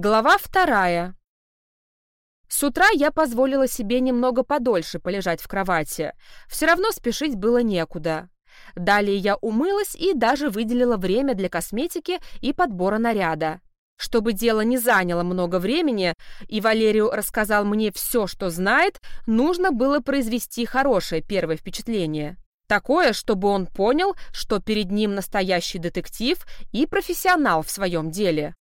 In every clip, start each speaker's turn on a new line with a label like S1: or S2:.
S1: Глава вторая. С утра я позволила себе немного подольше полежать в кровати. Все равно спешить было некуда. Далее я умылась и даже выделила время для косметики и подбора наряда. Чтобы дело не заняло много времени, и Валерию рассказал мне все, что знает, нужно было произвести хорошее первое впечатление. Такое, чтобы он понял, что перед ним настоящий детектив и профессионал в своем деле.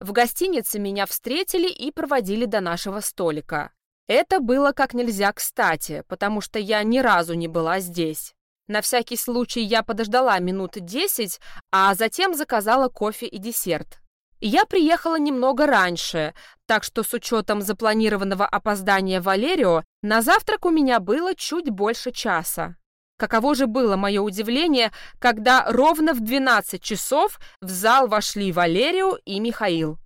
S1: В гостинице меня встретили и проводили до нашего столика. Это было как нельзя кстати, потому что я ни разу не была здесь. На всякий случай я подождала минут десять, а затем заказала кофе и десерт. Я приехала немного раньше, так что с учетом запланированного опоздания Валерио на завтрак у меня было чуть больше часа. Каково же было мое удивление, когда ровно в 12 часов в зал вошли Валерио и Михаил.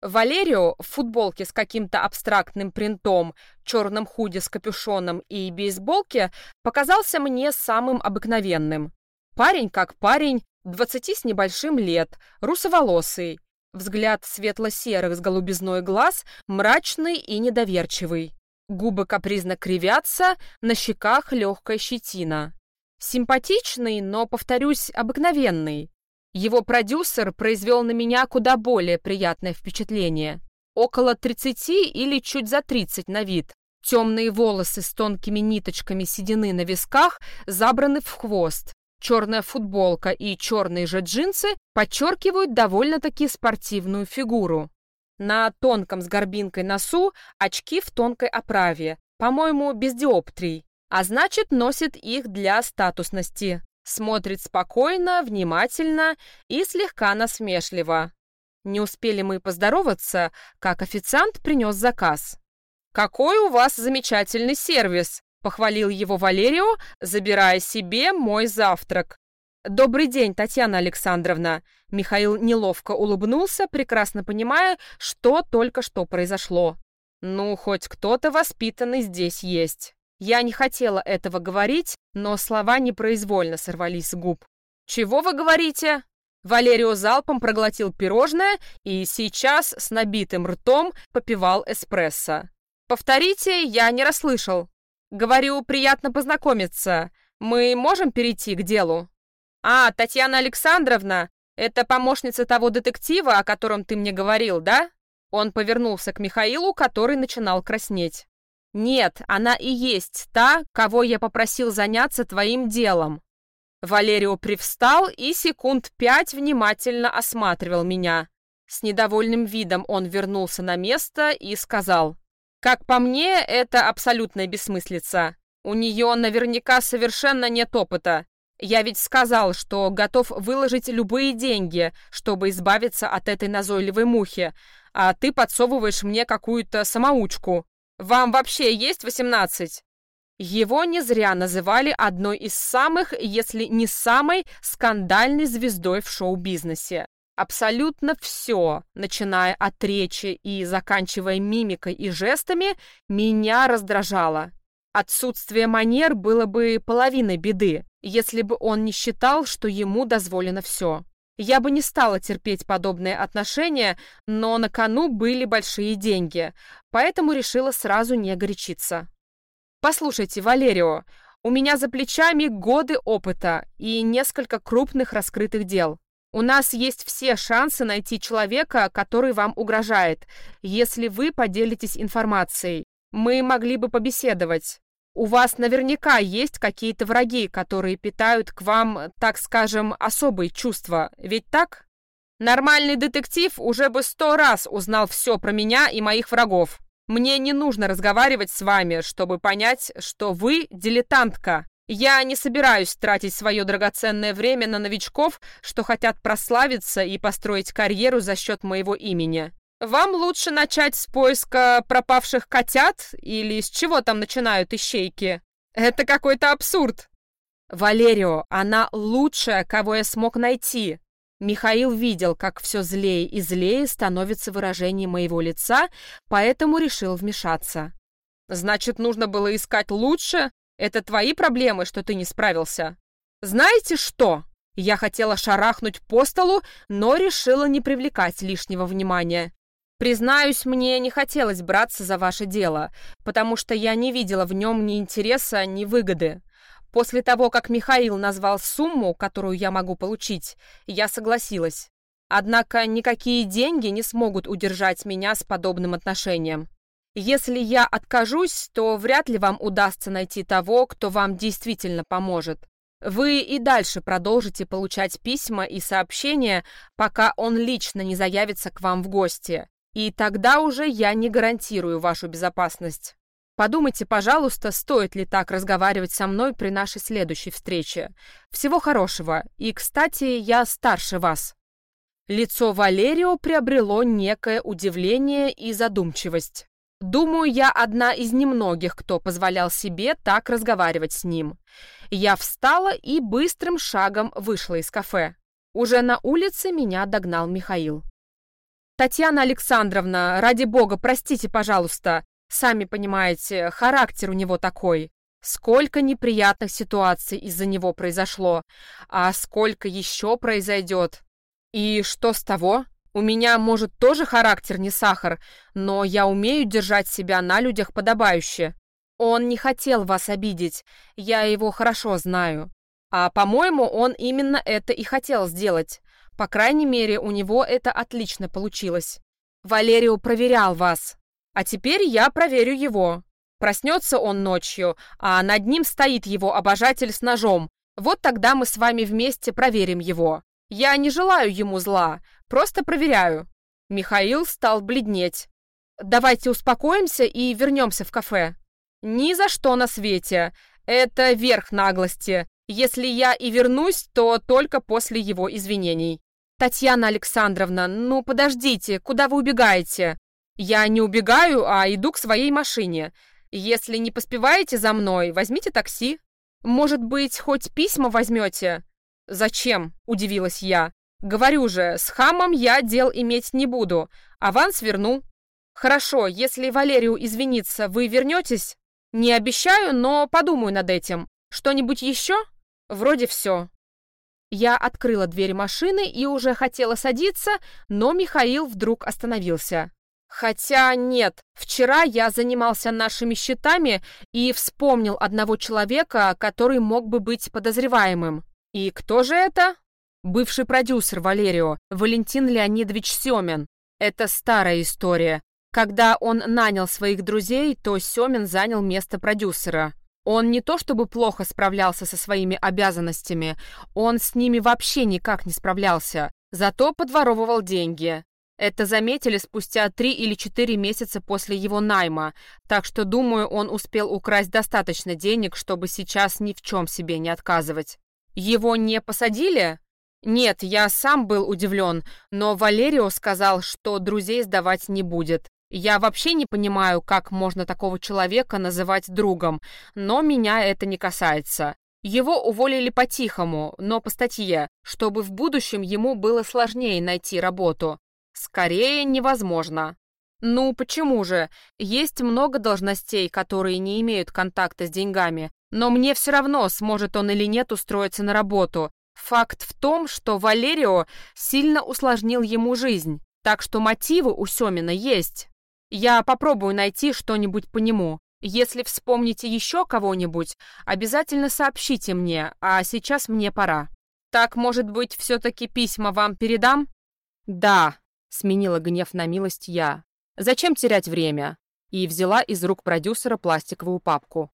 S1: Валерио в футболке с каким-то абстрактным принтом, черном худе с капюшоном и бейсболке показался мне самым обыкновенным. Парень как парень, двадцати с небольшим лет, русоволосый, взгляд светло-серых с голубизной глаз, мрачный и недоверчивый. Губы капризно кривятся, на щеках легкая щетина. Симпатичный, но, повторюсь, обыкновенный. Его продюсер произвел на меня куда более приятное впечатление. Около 30 или чуть за 30 на вид. Темные волосы с тонкими ниточками седины на висках забраны в хвост. Черная футболка и черные же джинсы подчеркивают довольно-таки спортивную фигуру. На тонком с горбинкой носу очки в тонкой оправе, по-моему, без диоптрий, а значит, носит их для статусности. Смотрит спокойно, внимательно и слегка насмешливо. Не успели мы поздороваться, как официант принес заказ. «Какой у вас замечательный сервис!» — похвалил его Валерио, забирая себе мой завтрак. «Добрый день, Татьяна Александровна!» Михаил неловко улыбнулся, прекрасно понимая, что только что произошло. «Ну, хоть кто-то воспитанный здесь есть». Я не хотела этого говорить, но слова непроизвольно сорвались с губ. «Чего вы говорите?» Валерио залпом проглотил пирожное и сейчас с набитым ртом попивал эспрессо. «Повторите, я не расслышал. Говорю, приятно познакомиться. Мы можем перейти к делу?» «А, Татьяна Александровна, это помощница того детектива, о котором ты мне говорил, да?» Он повернулся к Михаилу, который начинал краснеть. «Нет, она и есть та, кого я попросил заняться твоим делом». Валерио привстал и секунд пять внимательно осматривал меня. С недовольным видом он вернулся на место и сказал, «Как по мне, это абсолютная бессмыслица. У нее наверняка совершенно нет опыта. Я ведь сказал, что готов выложить любые деньги, чтобы избавиться от этой назойливой мухи, а ты подсовываешь мне какую-то самоучку. Вам вообще есть восемнадцать?» Его не зря называли одной из самых, если не самой, скандальной звездой в шоу-бизнесе. Абсолютно все, начиная от речи и заканчивая мимикой и жестами, меня раздражало. Отсутствие манер было бы половиной беды, если бы он не считал, что ему дозволено все. Я бы не стала терпеть подобные отношения, но на кону были большие деньги, поэтому решила сразу не горячиться. «Послушайте, Валерио, у меня за плечами годы опыта и несколько крупных раскрытых дел. У нас есть все шансы найти человека, который вам угрожает, если вы поделитесь информацией. Мы могли бы побеседовать. У вас наверняка есть какие-то враги, которые питают к вам, так скажем, особые чувства, ведь так? Нормальный детектив уже бы сто раз узнал все про меня и моих врагов. Мне не нужно разговаривать с вами, чтобы понять, что вы дилетантка. Я не собираюсь тратить свое драгоценное время на новичков, что хотят прославиться и построить карьеру за счет моего имени. Вам лучше начать с поиска пропавших котят или с чего там начинают ищейки? Это какой-то абсурд. Валерио, она лучшая, кого я смог найти. Михаил видел, как все злее и злее становится выражение моего лица, поэтому решил вмешаться. Значит, нужно было искать лучше? Это твои проблемы, что ты не справился? Знаете что? Я хотела шарахнуть по столу, но решила не привлекать лишнего внимания. Признаюсь, мне не хотелось браться за ваше дело, потому что я не видела в нем ни интереса, ни выгоды. После того, как Михаил назвал сумму, которую я могу получить, я согласилась. Однако никакие деньги не смогут удержать меня с подобным отношением. Если я откажусь, то вряд ли вам удастся найти того, кто вам действительно поможет. Вы и дальше продолжите получать письма и сообщения, пока он лично не заявится к вам в гости. И тогда уже я не гарантирую вашу безопасность. Подумайте, пожалуйста, стоит ли так разговаривать со мной при нашей следующей встрече. Всего хорошего. И, кстати, я старше вас. Лицо Валерио приобрело некое удивление и задумчивость. Думаю, я одна из немногих, кто позволял себе так разговаривать с ним. Я встала и быстрым шагом вышла из кафе. Уже на улице меня догнал Михаил. «Татьяна Александровна, ради бога, простите, пожалуйста. Сами понимаете, характер у него такой. Сколько неприятных ситуаций из-за него произошло, а сколько еще произойдет. И что с того? У меня, может, тоже характер не сахар, но я умею держать себя на людях подобающе. Он не хотел вас обидеть, я его хорошо знаю. А, по-моему, он именно это и хотел сделать. По крайней мере, у него это отлично получилось. Валерио проверял вас. А теперь я проверю его. Проснется он ночью, а над ним стоит его обожатель с ножом. Вот тогда мы с вами вместе проверим его. Я не желаю ему зла, просто проверяю». Михаил стал бледнеть. «Давайте успокоимся и вернемся в кафе». «Ни за что на свете. Это верх наглости. Если я и вернусь, то только после его извинений». «Татьяна Александровна, ну подождите, куда вы убегаете?» «Я не убегаю, а иду к своей машине. Если не поспеваете за мной, возьмите такси. Может быть, хоть письма возьмете?» «Зачем?» – удивилась я. «Говорю же, с хамом я дел иметь не буду. Аванс верну». «Хорошо, если Валерию извиниться, вы вернетесь?» «Не обещаю, но подумаю над этим. Что-нибудь еще?» «Вроде все». Я открыла дверь машины и уже хотела садиться, но Михаил вдруг остановился. Хотя нет, вчера я занимался нашими счетами и вспомнил одного человека, который мог бы быть подозреваемым. И кто же это? Бывший продюсер Валерио, Валентин Леонидович Семин. Это старая история. Когда он нанял своих друзей, то Семин занял место продюсера. Он не то чтобы плохо справлялся со своими обязанностями, он с ними вообще никак не справлялся, зато подворовывал деньги. Это заметили спустя три или четыре месяца после его найма, так что, думаю, он успел украсть достаточно денег, чтобы сейчас ни в чем себе не отказывать. Его не посадили? Нет, я сам был удивлен, но Валерио сказал, что друзей сдавать не будет. Я вообще не понимаю, как можно такого человека называть другом, но меня это не касается. Его уволили по-тихому, но по статье, чтобы в будущем ему было сложнее найти работу. Скорее невозможно. Ну, почему же? Есть много должностей, которые не имеют контакта с деньгами, но мне все равно, сможет он или нет устроиться на работу. Факт в том, что Валерио сильно усложнил ему жизнь, так что мотивы у Семина есть. Я попробую найти что-нибудь по нему. Если вспомните еще кого-нибудь, обязательно сообщите мне, а сейчас мне пора. Так, может быть, все-таки письма вам передам? Да, сменила гнев на милость я. Зачем терять время? И взяла из рук продюсера пластиковую папку.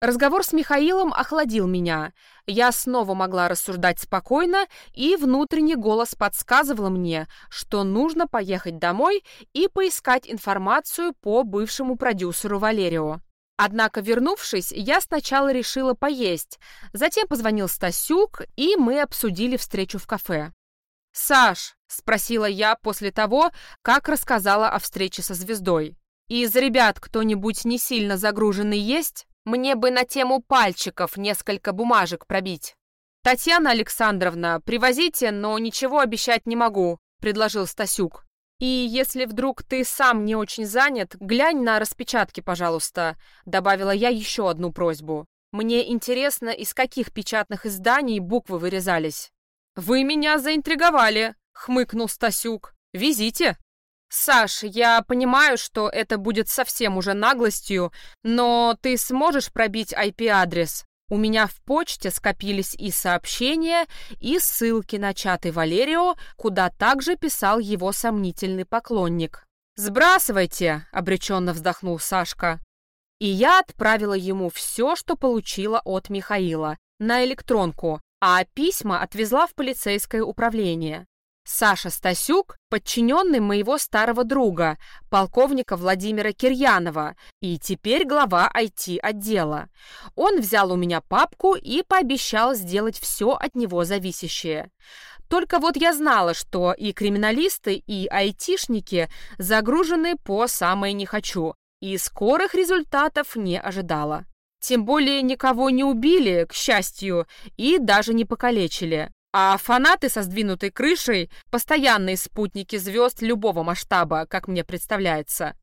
S1: Разговор с Михаилом охладил меня. Я снова могла рассуждать спокойно, и внутренний голос подсказывал мне, что нужно поехать домой и поискать информацию по бывшему продюсеру Валерио. Однако, вернувшись, я сначала решила поесть, затем позвонил Стасюк, и мы обсудили встречу в кафе. «Саш», — спросила я после того, как рассказала о встрече со звездой, «из ребят кто-нибудь не сильно загруженный есть? Мне бы на тему пальчиков несколько бумажек пробить». «Татьяна Александровна, привозите, но ничего обещать не могу», — предложил Стасюк. «И если вдруг ты сам не очень занят, глянь на распечатки, пожалуйста», — добавила я еще одну просьбу. «Мне интересно, из каких печатных изданий буквы вырезались». «Вы меня заинтриговали», — хмыкнул Стасюк. «Везите». «Саш, я понимаю, что это будет совсем уже наглостью, но ты сможешь пробить IP-адрес? У меня в почте скопились и сообщения, и ссылки на чаты Валерио, куда также писал его сомнительный поклонник. «Сбрасывайте!» — обреченно вздохнул Сашка. И я отправила ему все, что получила от Михаила, на электронку, а письма отвезла в полицейское управление. Саша Стасюк – подчиненный моего старого друга, полковника Владимира Кирьянова, и теперь глава IT-отдела. Он взял у меня папку и пообещал сделать все от него зависящее. Только вот я знала, что и криминалисты, и айтишники загружены по самое не хочу, и скорых результатов не ожидала. Тем более никого не убили, к счастью, и даже не покалечили. А фанаты со сдвинутой крышей — постоянные спутники звезд любого масштаба, как мне представляется.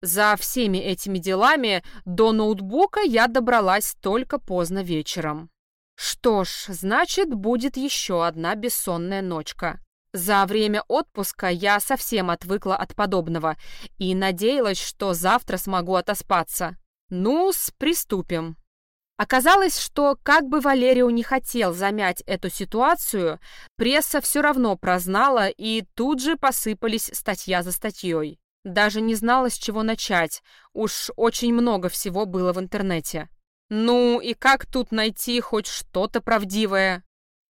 S1: За всеми этими делами до ноутбука я добралась только поздно вечером. Что ж, значит, будет еще одна бессонная ночка. За время отпуска я совсем отвыкла от подобного и надеялась, что завтра смогу отоспаться. ну приступим. Оказалось, что как бы Валерио не хотел замять эту ситуацию, пресса все равно прознала, и тут же посыпались статья за статьей. Даже не знала, с чего начать. Уж очень много всего было в интернете. Ну и как тут найти хоть что-то правдивое?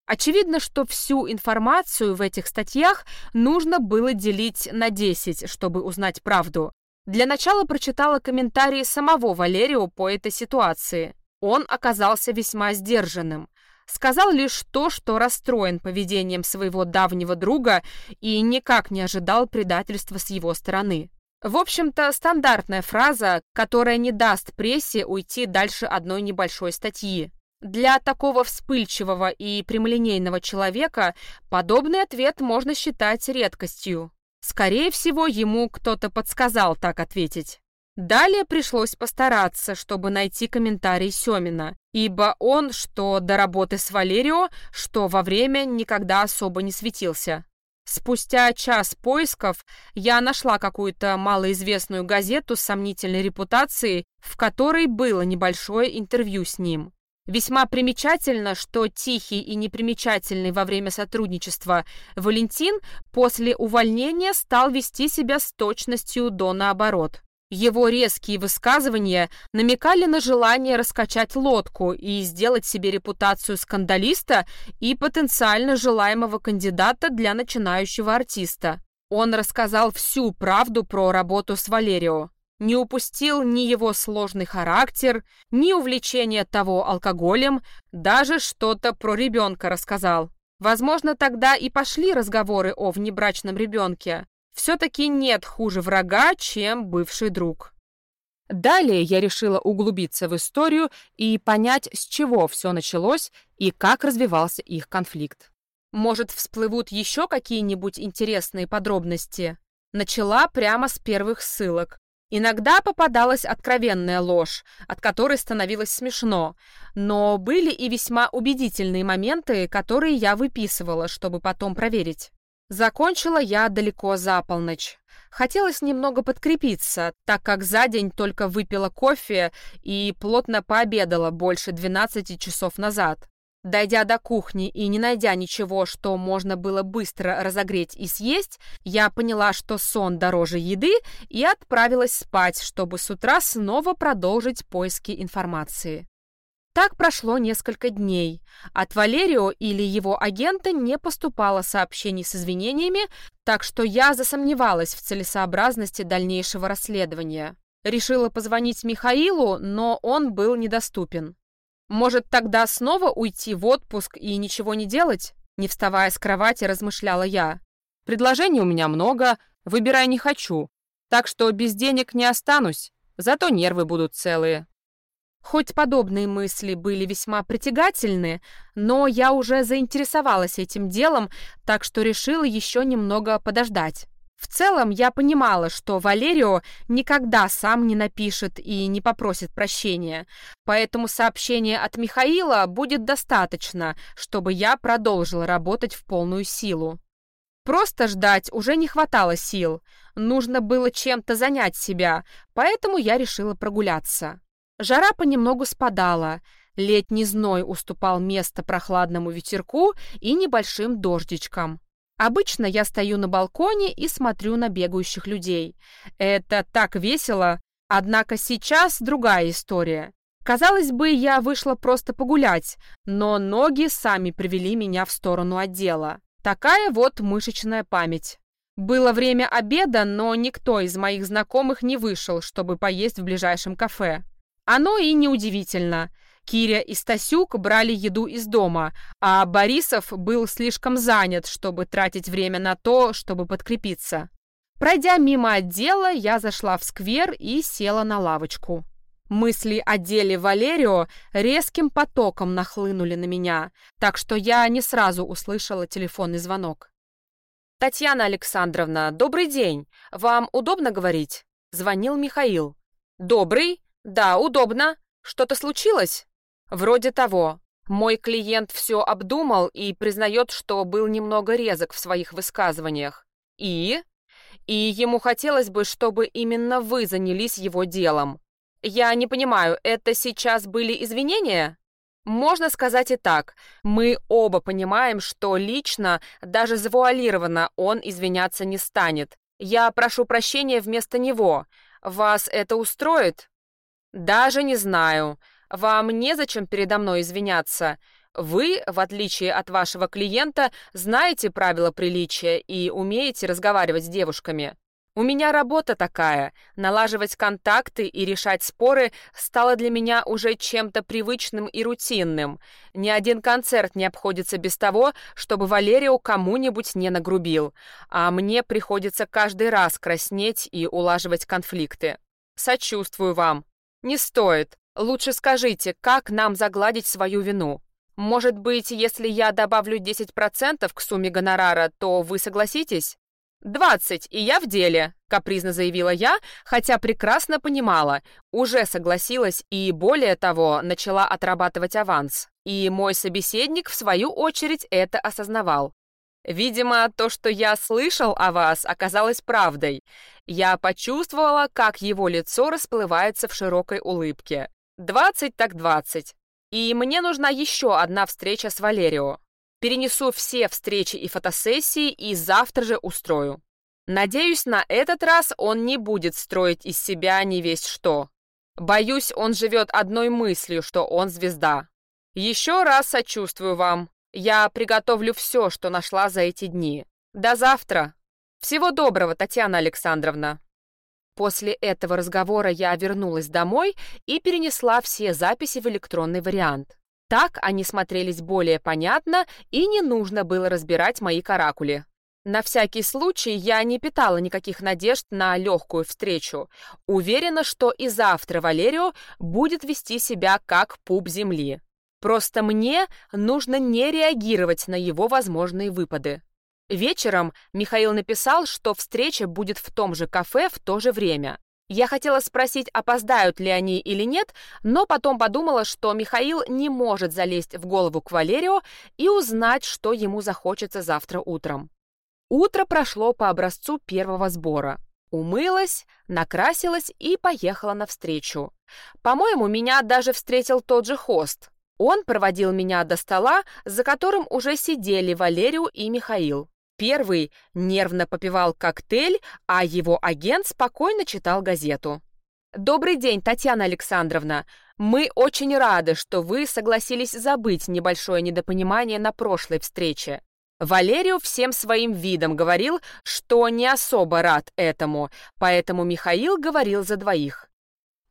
S1: Очевидно, что всю информацию в этих статьях нужно было делить на 10, чтобы узнать правду. Для начала прочитала комментарии самого Валерио по этой ситуации. Он оказался весьма сдержанным. Сказал лишь то, что расстроен поведением своего давнего друга и никак не ожидал предательства с его стороны. В общем-то, стандартная фраза, которая не даст прессе уйти дальше одной небольшой статьи. Для такого вспыльчивого и прямолинейного человека подобный ответ можно считать редкостью. Скорее всего, ему кто-то подсказал так ответить. Далее пришлось постараться, чтобы найти комментарий Семина, ибо он, что до работы с Валерио, что во время, никогда особо не светился. Спустя час поисков я нашла какую-то малоизвестную газету с сомнительной репутацией, в которой было небольшое интервью с ним. Весьма примечательно, что тихий и непримечательный во время сотрудничества Валентин после увольнения стал вести себя с точностью до наоборот. Его резкие высказывания намекали на желание раскачать лодку и сделать себе репутацию скандалиста и потенциально желаемого кандидата для начинающего артиста. Он рассказал всю правду про работу с Валерио. Не упустил ни его сложный характер, ни увлечение того алкоголем, даже что-то про ребенка рассказал. Возможно, тогда и пошли разговоры о внебрачном ребенке, все-таки нет хуже врага, чем бывший друг. Далее я решила углубиться в историю и понять, с чего все началось и как развивался их конфликт. Может, всплывут еще какие-нибудь интересные подробности? Начала прямо с первых ссылок. Иногда попадалась откровенная ложь, от которой становилось смешно, но были и весьма убедительные моменты, которые я выписывала, чтобы потом проверить. Закончила я далеко за полночь. Хотелось немного подкрепиться, так как за день только выпила кофе и плотно пообедала больше 12 часов назад. Дойдя до кухни и не найдя ничего, что можно было быстро разогреть и съесть, я поняла, что сон дороже еды, и отправилась спать, чтобы с утра снова продолжить поиски информации. Так прошло несколько дней. От Валерио или его агента не поступало сообщений с извинениями, так что я засомневалась в целесообразности дальнейшего расследования. Решила позвонить Михаилу, но он был недоступен. Может, тогда снова уйти в отпуск и ничего не делать? Не вставая с кровати, размышляла я. Предложений у меня много, выбирай не хочу. Так что без денег не останусь, зато нервы будут целые. Хоть подобные мысли были весьма притягательны, но я уже заинтересовалась этим делом, так что решила еще немного подождать. В целом я понимала, что Валерио никогда сам не напишет и не попросит прощения, поэтому сообщение от Михаила будет достаточно, чтобы я продолжила работать в полную силу. Просто ждать уже не хватало сил. Нужно было чем-то занять себя, поэтому я решила прогуляться. Жара понемногу спадала. Летний зной уступал место прохладному ветерку и небольшим дождичкам. Обычно я стою на балконе и смотрю на бегающих людей. Это так весело, однако сейчас другая история. Казалось бы, я вышла просто погулять, но ноги сами привели меня в сторону отдела. Такая вот мышечная память. Было время обеда, но никто из моих знакомых не вышел, чтобы поесть в ближайшем кафе. Оно и неудивительно. Киря и Стасюк брали еду из дома, а Борисов был слишком занят, чтобы тратить время на то, чтобы подкрепиться. Пройдя мимо отдела, я зашла в сквер и села на лавочку. Мысли о деле Валерио резким потоком нахлынули на меня, так что я не сразу услышала телефонный звонок. «Татьяна Александровна, добрый день. Вам удобно говорить?» Звонил Михаил. «Добрый? Да, удобно. Что-то случилось?» «Вроде того. Мой клиент все обдумал и признает, что был немного резок в своих высказываниях. И? И ему хотелось бы, чтобы именно вы занялись его делом. Я не понимаю, это сейчас были извинения? Можно сказать и так. Мы оба понимаем, что лично, даже завуалированно, он извиняться не станет. Я прошу прощения вместо него. Вас это устроит? Даже не знаю. Вам незачем передо мной извиняться. Вы, в отличие от вашего клиента, знаете правила приличия и умеете разговаривать с девушками. У меня работа такая. Налаживать контакты и решать споры стало для меня уже чем-то привычным и рутинным. Ни один концерт не обходится без того, чтобы Валерио кому-нибудь не нагрубил, а мне приходится каждый раз краснеть и улаживать конфликты. Сочувствую вам. Не стоит. Лучше скажите, как нам загладить свою вину? Может быть, если я добавлю 10% к сумме гонорара, то вы согласитесь? «Двадцать, и я в деле», — капризно заявила я, хотя прекрасно понимала, уже согласилась и, более того, начала отрабатывать аванс. И мой собеседник, в свою очередь, это осознавал. Видимо, то, что я слышал о вас, оказалось правдой. Я почувствовала, как его лицо расплывается в широкой улыбке. «Двадцать так двадцать. И мне нужна еще одна встреча с Валерио. Перенесу все встречи и фотосессии и завтра же устрою. Надеюсь, на этот раз он не будет строить из себя не весь что. Боюсь, он живет одной мыслью, что он звезда. Еще раз сочувствую вам. Я приготовлю все, что нашла за эти дни. До завтра. Всего доброго, Татьяна Александровна. После этого разговора я вернулась домой и перенесла все записи в электронный вариант. Так они смотрелись более понятно, и не нужно было разбирать мои каракули. На всякий случай я не питала никаких надежд на легкую встречу. Уверена, что и завтра Валерио будет вести себя как пуп земли. Просто мне нужно не реагировать на его возможные выпады. Вечером Михаил написал, что встреча будет в том же кафе в то же время. Я хотела спросить, опоздают ли они или нет, но потом подумала, что Михаил не может залезть в голову к Валерио и узнать, что ему захочется завтра утром. Утро прошло по образцу первого сбора. Умылась, накрасилась и поехала навстречу. По-моему, меня даже встретил тот же хост. Он проводил меня до стола, за которым уже сидели Валерию и Михаил. Первый нервно попивал коктейль, а его агент спокойно читал газету. «Добрый день, Татьяна Александровна. Мы очень рады, что вы согласились забыть небольшое недопонимание на прошлой встрече. Валерию всем своим видом говорил, что не особо рад этому, поэтому Михаил говорил за двоих.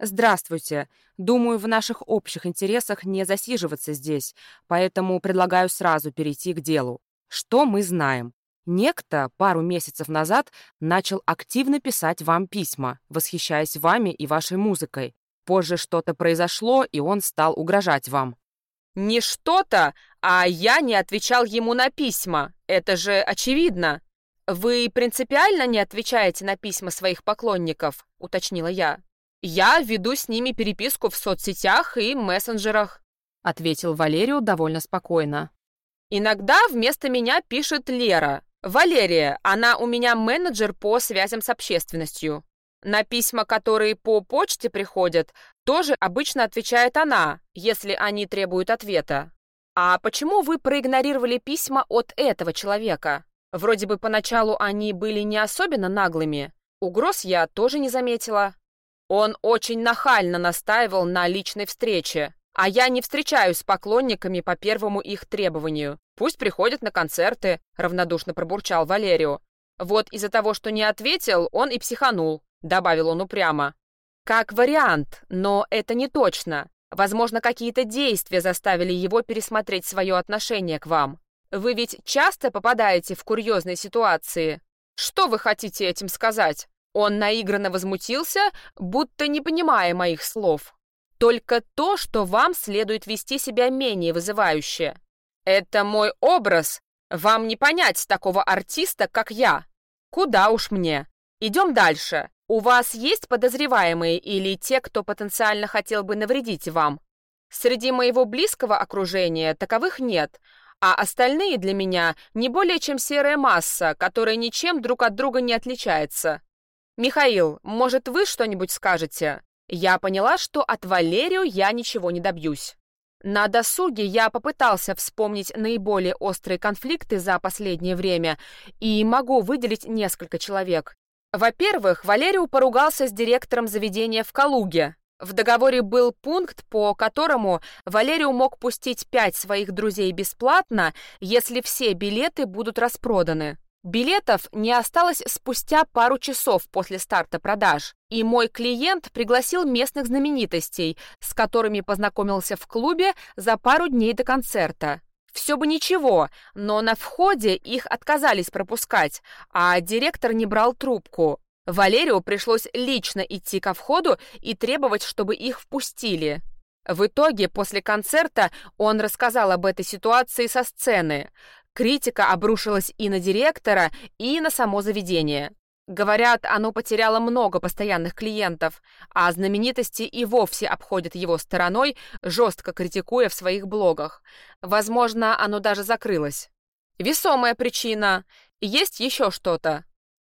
S1: «Здравствуйте. Думаю, в наших общих интересах не засиживаться здесь, поэтому предлагаю сразу перейти к делу. Что мы знаем? Некто пару месяцев назад начал активно писать вам письма, восхищаясь вами и вашей музыкой. Позже что-то произошло, и он стал угрожать вам. «Не что-то, а я не отвечал ему на письма. Это же очевидно. Вы принципиально не отвечаете на письма своих поклонников?» — уточнила я. «Я веду с ними переписку в соцсетях и мессенджерах», — ответил Валерию довольно спокойно. «Иногда вместо меня пишет Лера. «Валерия, она у меня менеджер по связям с общественностью. На письма, которые по почте приходят, тоже обычно отвечает она, если они требуют ответа. А почему вы проигнорировали письма от этого человека? Вроде бы поначалу они были не особенно наглыми. Угроз я тоже не заметила. Он очень нахально настаивал на личной встрече, а я не встречаюсь с поклонниками по первому их требованию. Пусть приходят на концерты, равнодушно пробурчал Валерио. Вот из-за того, что не ответил, он и психанул, добавил он упрямо. Как вариант, но это не точно. Возможно, какие-то действия заставили его пересмотреть свое отношение к вам. Вы ведь часто попадаете в курьезные ситуации. Что вы хотите этим сказать? Он наигранно возмутился, будто не понимая моих слов. Только то, что вам следует вести себя менее вызывающе. Это мой образ. Вам не понять такого артиста, как я. Куда уж мне. Идем дальше. У вас есть подозреваемые или те, кто потенциально хотел бы навредить вам? Среди моего близкого окружения таковых нет, а остальные для меня не более чем серая масса, которая ничем друг от друга не отличается. Михаил, может, вы что-нибудь скажете? Я поняла, что от Валерию я ничего не добьюсь. На досуге я попытался вспомнить наиболее острые конфликты за последнее время и могу выделить несколько человек. Во-первых, Валерию поругался с директором заведения в Калуге. В договоре был пункт, по которому Валерию мог пустить пять своих друзей бесплатно, если все билеты будут распроданы. Билетов не осталось спустя пару часов после старта продаж, и мой клиент пригласил местных знаменитостей, с которыми познакомился в клубе за пару дней до концерта. Все бы ничего, но на входе их отказались пропускать, а директор не брал трубку. Валерию пришлось лично идти ко входу и требовать, чтобы их впустили. В итоге, после концерта, он рассказал об этой ситуации со сцены. Критика обрушилась и на директора, и на само заведение. Говорят, оно потеряло много постоянных клиентов, а знаменитости и вовсе обходят его стороной, жестко критикуя в своих блогах. Возможно, оно даже закрылось. Весомая причина. Есть еще что-то.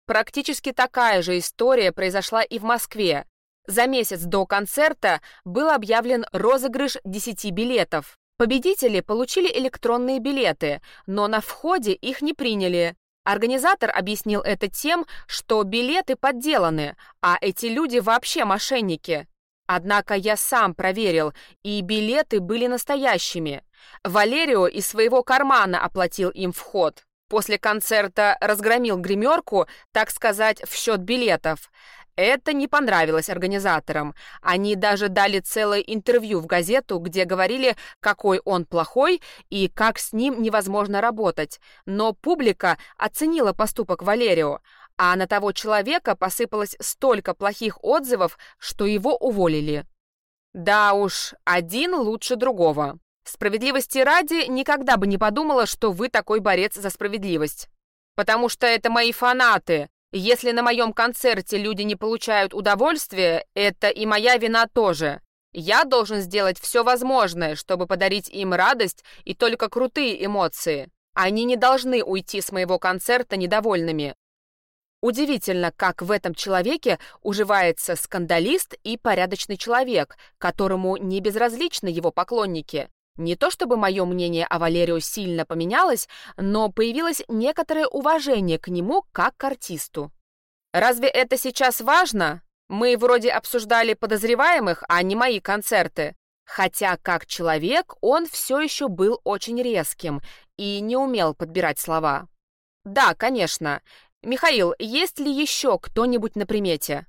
S1: Практически такая же история произошла и в Москве. За месяц до концерта был объявлен розыгрыш 10 билетов. Победители получили электронные билеты, но на входе их не приняли. Организатор объяснил это тем, что билеты подделаны, а эти люди вообще мошенники. Однако я сам проверил, и билеты были настоящими. Валерио из своего кармана оплатил им вход. После концерта разгромил гримерку, так сказать, в счет билетов. Это не понравилось организаторам. Они даже дали целое интервью в газету, где говорили, какой он плохой и как с ним невозможно работать. Но публика оценила поступок Валерио, а на того человека посыпалось столько плохих отзывов, что его уволили. Да уж, один лучше другого. Справедливости ради, никогда бы не подумала, что вы такой борец за справедливость. Потому что это мои фанаты, если на моем концерте люди не получают удовольствия, это и моя вина тоже. Я должен сделать все возможное, чтобы подарить им радость и только крутые эмоции. Они не должны уйти с моего концерта недовольными. Удивительно, как в этом человеке уживается скандалист и порядочный человек, которому не безразличны его поклонники. Не то чтобы мое мнение о Валерио сильно поменялось, но появилось некоторое уважение к нему как к артисту. Разве это сейчас важно? Мы вроде обсуждали подозреваемых, а не мои концерты. Хотя как человек он все еще был очень резким и не умел подбирать слова. Да, конечно. Михаил, есть ли еще кто-нибудь на примете?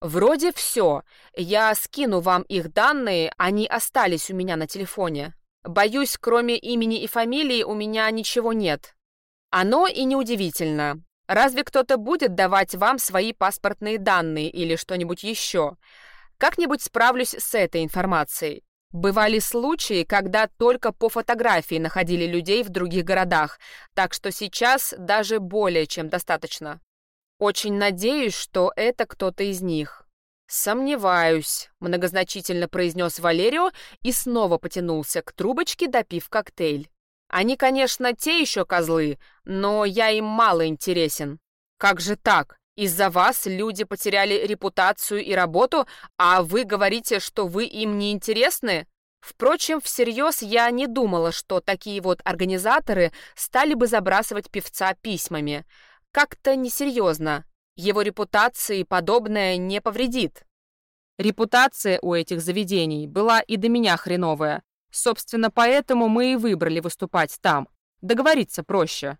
S1: Вроде все. Я скину вам их данные, они остались у меня на телефоне. Боюсь, кроме имени и фамилии у меня ничего нет. Оно и неудивительно. Разве кто-то будет давать вам свои паспортные данные или что-нибудь еще? Как-нибудь справлюсь с этой информацией. Бывали случаи, когда только по фотографии находили людей в других городах, так что сейчас даже более чем достаточно. Очень надеюсь, что это кто-то из них. Сомневаюсь, многозначительно произнес Валерио и снова потянулся к трубочке, допив коктейль. Они, конечно, те еще козлы, но я им мало интересен. Как же так? Из-за вас люди потеряли репутацию и работу, а вы говорите, что вы им не интересны? Впрочем, всерьез я не думала, что такие вот организаторы стали бы забрасывать певца письмами. Как-то несерьезно. Его репутации подобное не повредит. Репутация у этих заведений была и до меня хреновая. Собственно, поэтому мы и выбрали выступать там. Договориться проще.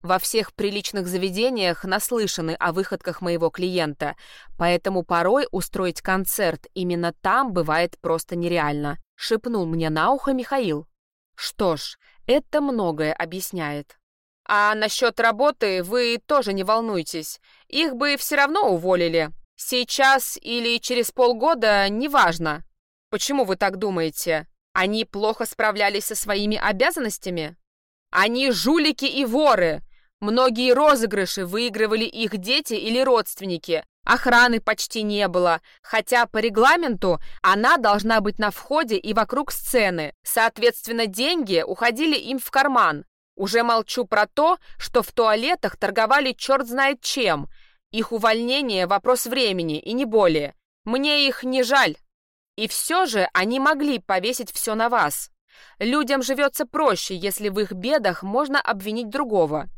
S1: Во всех приличных заведениях наслышаны о выходках моего клиента, поэтому порой устроить концерт именно там бывает просто нереально, шепнул мне на ухо Михаил. Что ж, это многое объясняет. А насчет работы вы тоже не волнуйтесь. Их бы все равно уволили. Сейчас или через полгода, неважно. Почему вы так думаете? Они плохо справлялись со своими обязанностями? Они жулики и воры. Многие розыгрыши выигрывали их дети или родственники. Охраны почти не было, хотя по регламенту она должна быть на входе и вокруг сцены. Соответственно, деньги уходили им в карман. Уже молчу про то, что в туалетах торговали черт знает чем. Их увольнение – вопрос времени, и не более. Мне их не жаль. И все же они могли повесить все на вас. Людям живется проще, если в их бедах можно обвинить другого.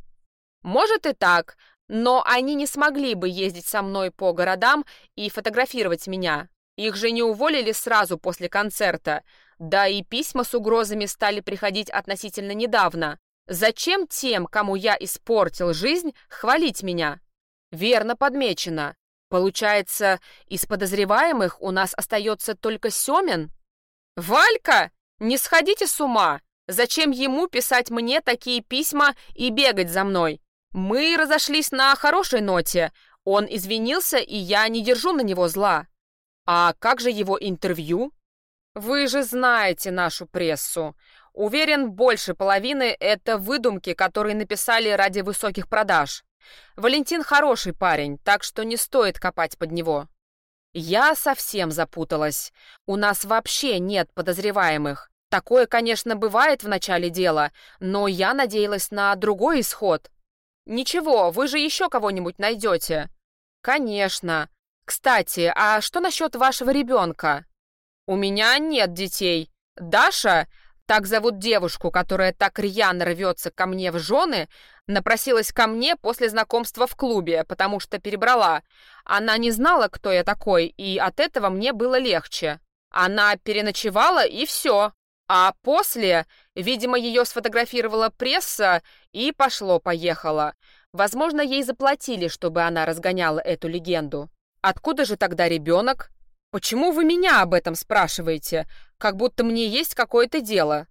S1: Может и так, но они не смогли бы ездить со мной по городам и фотографировать меня. Их же не уволили сразу после концерта. Да и письма с угрозами стали приходить относительно недавно. Зачем тем, кому я испортил жизнь, хвалить меня? Верно подмечено. Получается, из подозреваемых у нас остается только Семин? Валька, не сходите с ума! Зачем ему писать мне такие письма и бегать за мной? Мы разошлись на хорошей ноте. Он извинился, и я не держу на него зла. А как же его интервью? Вы же знаете нашу прессу. Уверен, больше половины — это выдумки, которые написали ради высоких продаж. Валентин хороший парень, так что не стоит копать под него. Я совсем запуталась. У нас вообще нет подозреваемых. Такое, конечно, бывает в начале дела, но я надеялась на другой исход. Ничего, вы же еще кого-нибудь найдете. Конечно. Кстати, а что насчет вашего ребенка? У меня нет детей. Даша так зовут девушку, которая так рьяно рвется ко мне в жены, напросилась ко мне после знакомства в клубе, потому что перебрала. Она не знала, кто я такой, и от этого мне было легче. Она переночевала, и все. А после, видимо, ее сфотографировала пресса, и пошло-поехало. Возможно, ей заплатили, чтобы она разгоняла эту легенду. Откуда же тогда ребенок? Почему вы меня об этом спрашиваете? Как будто мне есть какое-то дело.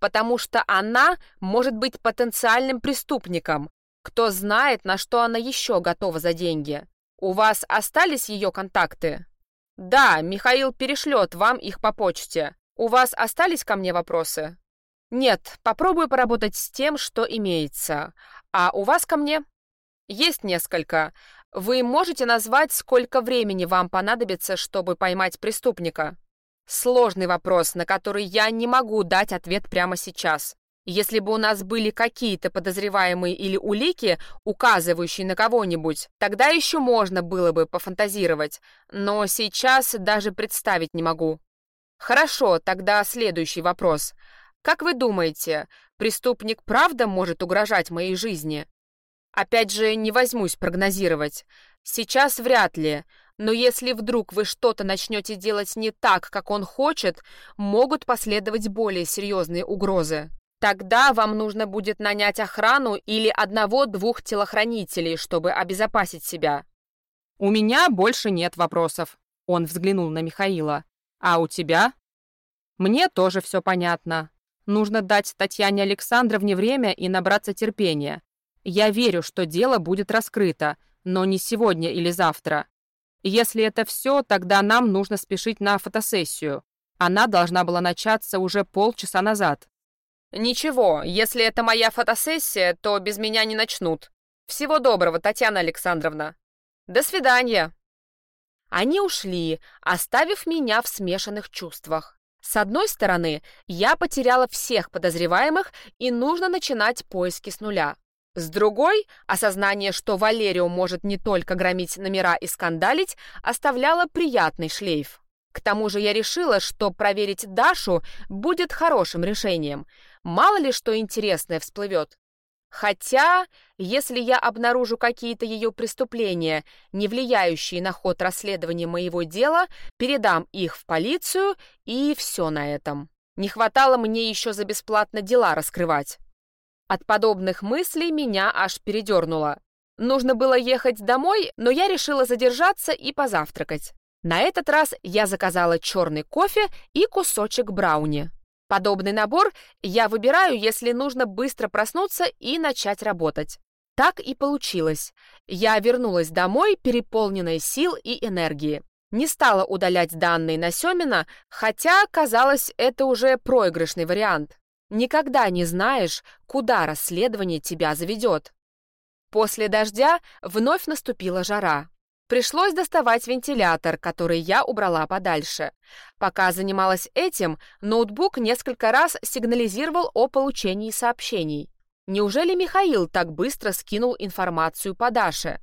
S1: Потому что она может быть потенциальным преступником. Кто знает, на что она еще готова за деньги. У вас остались ее контакты? Да, Михаил перешлет вам их по почте. У вас остались ко мне вопросы? Нет, попробую поработать с тем, что имеется. А у вас ко мне? Есть несколько. Вы можете назвать, сколько времени вам понадобится, чтобы поймать преступника? Сложный вопрос, на который я не могу дать ответ прямо сейчас. Если бы у нас были какие-то подозреваемые или улики, указывающие на кого-нибудь, тогда еще можно было бы пофантазировать, но сейчас даже представить не могу. Хорошо, тогда следующий вопрос. Как вы думаете, преступник правда может угрожать моей жизни? Опять же, не возьмусь прогнозировать. Сейчас вряд ли, но если вдруг вы что-то начнете делать не так, как он хочет, могут последовать более серьезные угрозы. Тогда вам нужно будет нанять охрану или одного-двух телохранителей, чтобы обезопасить себя. У меня больше нет вопросов. Он взглянул на Михаила. А у тебя? Мне тоже все понятно. Нужно дать Татьяне Александровне время и набраться терпения. Я верю, что дело будет раскрыто, но не сегодня или завтра. Если это все, тогда нам нужно спешить на фотосессию. Она должна была начаться уже полчаса назад. Ничего, если это моя фотосессия, то без меня не начнут. Всего доброго, Татьяна Александровна. До свидания. Они ушли, оставив меня в смешанных чувствах. С одной стороны, я потеряла всех подозреваемых и нужно начинать поиски с нуля. С другой, осознание, что Валерио может не только громить номера и скандалить, оставляло приятный шлейф. К тому же я решила, что проверить Дашу будет хорошим решением. Мало ли что интересное всплывет. Хотя, если я обнаружу какие-то ее преступления, не влияющие на ход расследования моего дела, передам их в полицию, и все на этом. Не хватало мне еще за бесплатно дела раскрывать. От подобных мыслей меня аж передернуло. Нужно было ехать домой, но я решила задержаться и позавтракать. На этот раз я заказала черный кофе и кусочек брауни. Подобный набор я выбираю, если нужно быстро проснуться и начать работать. Так и получилось. Я вернулась домой, переполненная сил и энергии. Не стала удалять данные на Семина, хотя, казалось, это уже проигрышный вариант. Никогда не знаешь, куда расследование тебя заведет. После дождя вновь наступила жара. Пришлось доставать вентилятор, который я убрала подальше. Пока занималась этим, ноутбук несколько раз сигнализировал о получении сообщений. Неужели Михаил так быстро скинул информацию по Даше?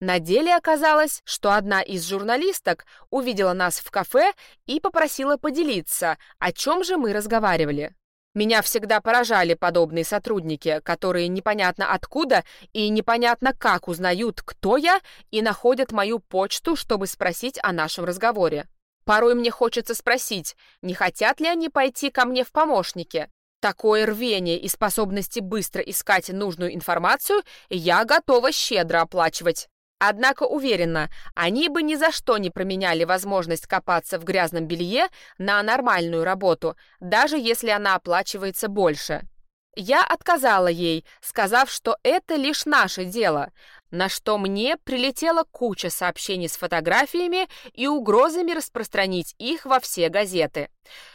S1: На деле оказалось, что одна из журналисток увидела нас в кафе и попросила поделиться, о чем же мы разговаривали. Меня всегда поражали подобные сотрудники, которые непонятно откуда и непонятно как узнают, кто я, и находят мою почту, чтобы спросить о нашем разговоре. Порой мне хочется спросить, не хотят ли они пойти ко мне в помощники. Такое рвение и способности быстро искать нужную информацию я готова щедро оплачивать. Однако уверена, они бы ни за что не променяли возможность копаться в грязном белье на нормальную работу, даже если она оплачивается больше. Я отказала ей, сказав, что это лишь наше дело, на что мне прилетела куча сообщений с фотографиями и угрозами распространить их во все газеты.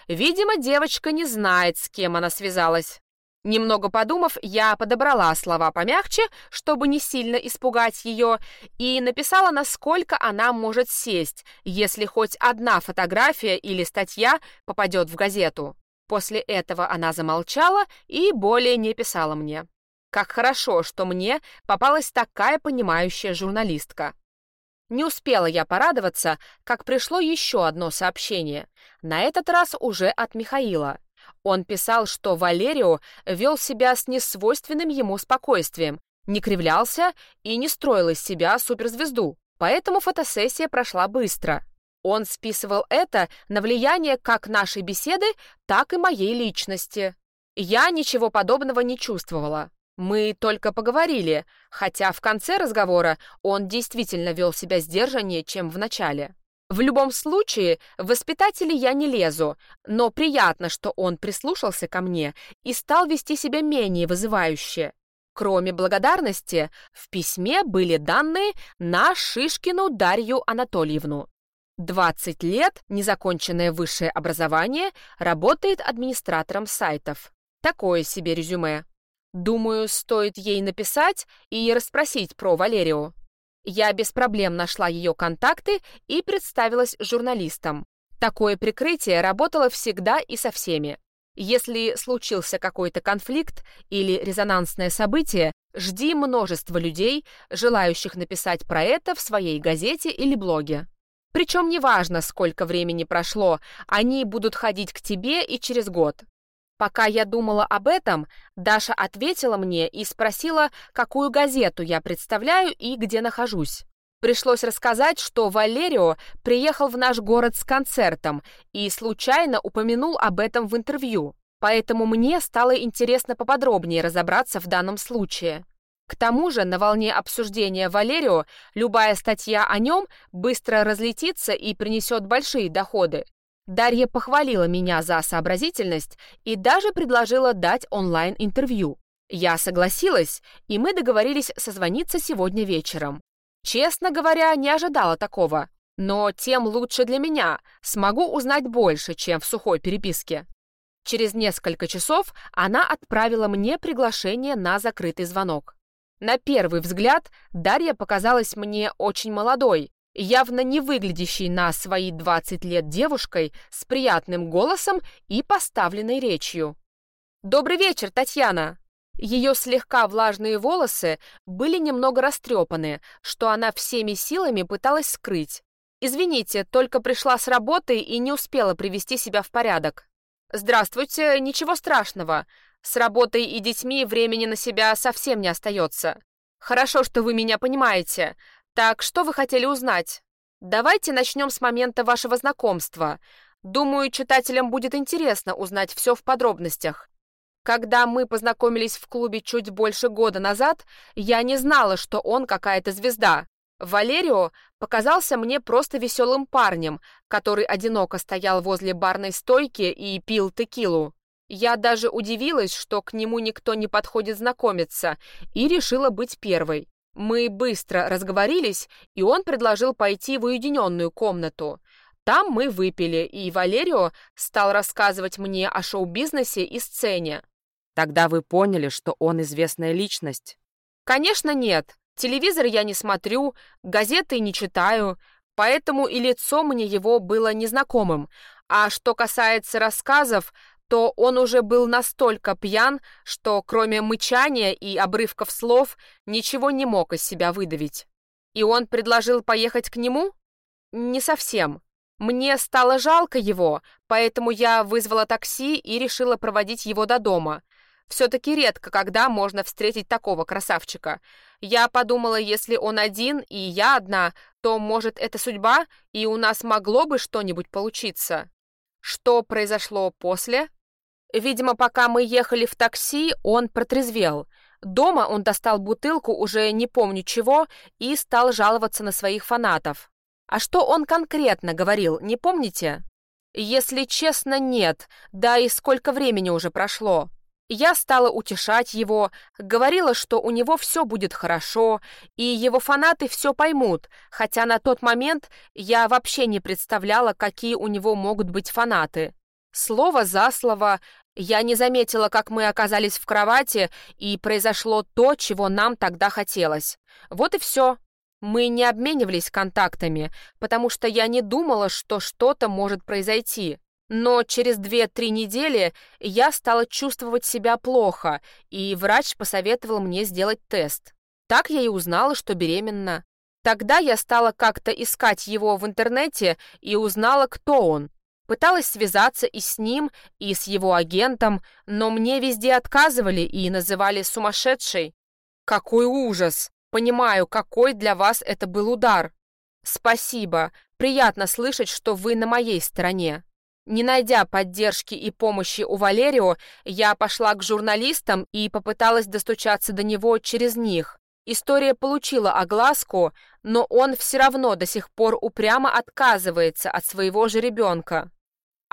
S1: Видимо, девочка не знает, с кем она связалась. Немного подумав, я подобрала слова помягче, чтобы не сильно испугать ее, и написала, насколько она может сесть, если хоть одна фотография или статья попадет в газету. После этого она замолчала и более не писала мне. Как хорошо, что мне попалась такая понимающая журналистка. Не успела я порадоваться, как пришло еще одно сообщение, на этот раз уже от Михаила. Он писал, что Валерио вел себя с несвойственным ему спокойствием, не кривлялся и не строил из себя суперзвезду, поэтому фотосессия прошла быстро. Он списывал это на влияние как нашей беседы, так и моей личности. Я ничего подобного не чувствовала. Мы только поговорили, хотя в конце разговора он действительно вел себя сдержаннее, чем в начале. В любом случае, в воспитатели я не лезу, но приятно, что он прислушался ко мне и стал вести себя менее вызывающе. Кроме благодарности, в письме были данные на Шишкину Дарью Анатольевну. 20 лет, незаконченное высшее образование, работает администратором сайтов. Такое себе резюме. Думаю, стоит ей написать и расспросить про Валерию. Я без проблем нашла ее контакты и представилась журналистом. Такое прикрытие работало всегда и со всеми. Если случился какой-то конфликт или резонансное событие, жди множество людей, желающих написать про это в своей газете или блоге. Причем неважно, сколько времени прошло, они будут ходить к тебе и через год. Пока я думала об этом, Даша ответила мне и спросила, какую газету я представляю и где нахожусь. Пришлось рассказать, что Валерио приехал в наш город с концертом и случайно упомянул об этом в интервью, поэтому мне стало интересно поподробнее разобраться в данном случае. К тому же на волне обсуждения Валерио любая статья о нем быстро разлетится и принесет большие доходы. Дарья похвалила меня за сообразительность и даже предложила дать онлайн-интервью. Я согласилась, и мы договорились созвониться сегодня вечером. Честно говоря, не ожидала такого. Но тем лучше для меня, смогу узнать больше, чем в сухой переписке. Через несколько часов она отправила мне приглашение на закрытый звонок. На первый взгляд Дарья показалась мне очень молодой, явно не выглядящей на свои 20 лет девушкой с приятным голосом и поставленной речью. «Добрый вечер, Татьяна!» Ее слегка влажные волосы были немного растрепаны, что она всеми силами пыталась скрыть. «Извините, только пришла с работы и не успела привести себя в порядок». «Здравствуйте, ничего страшного. С работой и детьми времени на себя совсем не остается. Хорошо, что вы меня понимаете. Так, что вы хотели узнать? Давайте начнем с момента вашего знакомства. Думаю, читателям будет интересно узнать все в подробностях. Когда мы познакомились в клубе чуть больше года назад, я не знала, что он какая-то звезда. Валерио показался мне просто веселым парнем, который одиноко стоял возле барной стойки и пил текилу. Я даже удивилась, что к нему никто не подходит знакомиться, и решила быть первой. Мы быстро разговорились, и он предложил пойти в уединенную комнату. Там мы выпили, и Валерио стал рассказывать мне о шоу-бизнесе и сцене.
S2: Тогда вы поняли, что он известная личность?
S1: Конечно, нет. Телевизор я не смотрю, газеты не читаю, поэтому и лицо мне его было незнакомым. А что касается рассказов, то он уже был настолько пьян, что кроме мычания и обрывков слов ничего не мог из себя выдавить. И он предложил поехать к нему? Не совсем. Мне стало жалко его, поэтому я вызвала такси и решила проводить его до дома. Все-таки редко, когда можно встретить такого красавчика. Я подумала, если он один и я одна, то, может, это судьба, и у нас могло бы что-нибудь получиться. Что произошло после? Видимо, пока мы ехали в такси, он протрезвел. Дома он достал бутылку, уже не помню чего, и стал жаловаться на своих фанатов. А что он конкретно говорил, не помните? Если честно, нет. Да и сколько времени уже прошло. Я стала утешать его, говорила, что у него все будет хорошо, и его фанаты все поймут, хотя на тот момент я вообще не представляла, какие у него могут быть фанаты. Слово за слово, я не заметила, как мы оказались в кровати, и произошло то, чего нам тогда хотелось. Вот и все. Мы не обменивались контактами, потому что я не думала, что что-то может произойти. Но через 2-3 недели я стала чувствовать себя плохо, и врач посоветовал мне сделать тест. Так я и узнала, что беременна. Тогда я стала как-то искать его в интернете и узнала, кто он. Пыталась связаться и с ним, и с его агентом, но мне везде отказывали и называли сумасшедшей. Какой ужас! Понимаю, какой для вас это был удар. Спасибо. Приятно слышать, что вы на моей стороне. Не найдя поддержки и помощи у Валерио, я пошла к журналистам и попыталась достучаться до него через них. История получила огласку, но он все равно до сих пор упрямо отказывается от своего же ребенка.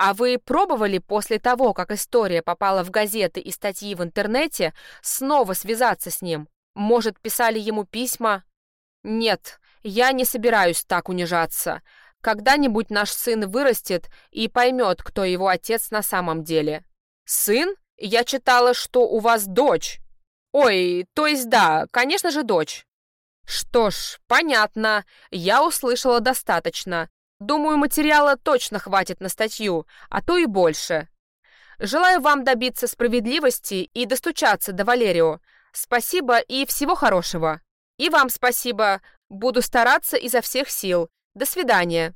S1: А вы пробовали после того, как история попала в газеты и статьи в интернете, снова связаться с ним? Может, писали ему письма? Нет, я не собираюсь так унижаться. Когда-нибудь наш сын вырастет и поймет, кто его отец на самом деле. Сын? Я читала, что у вас дочь. Ой, то есть да, конечно же, дочь. Что ж, понятно. Я услышала достаточно. Думаю, материала точно хватит на статью, а то и больше. Желаю вам добиться справедливости и достучаться до Валерио. Спасибо и всего хорошего. И вам спасибо. Буду стараться изо всех сил. До свидания.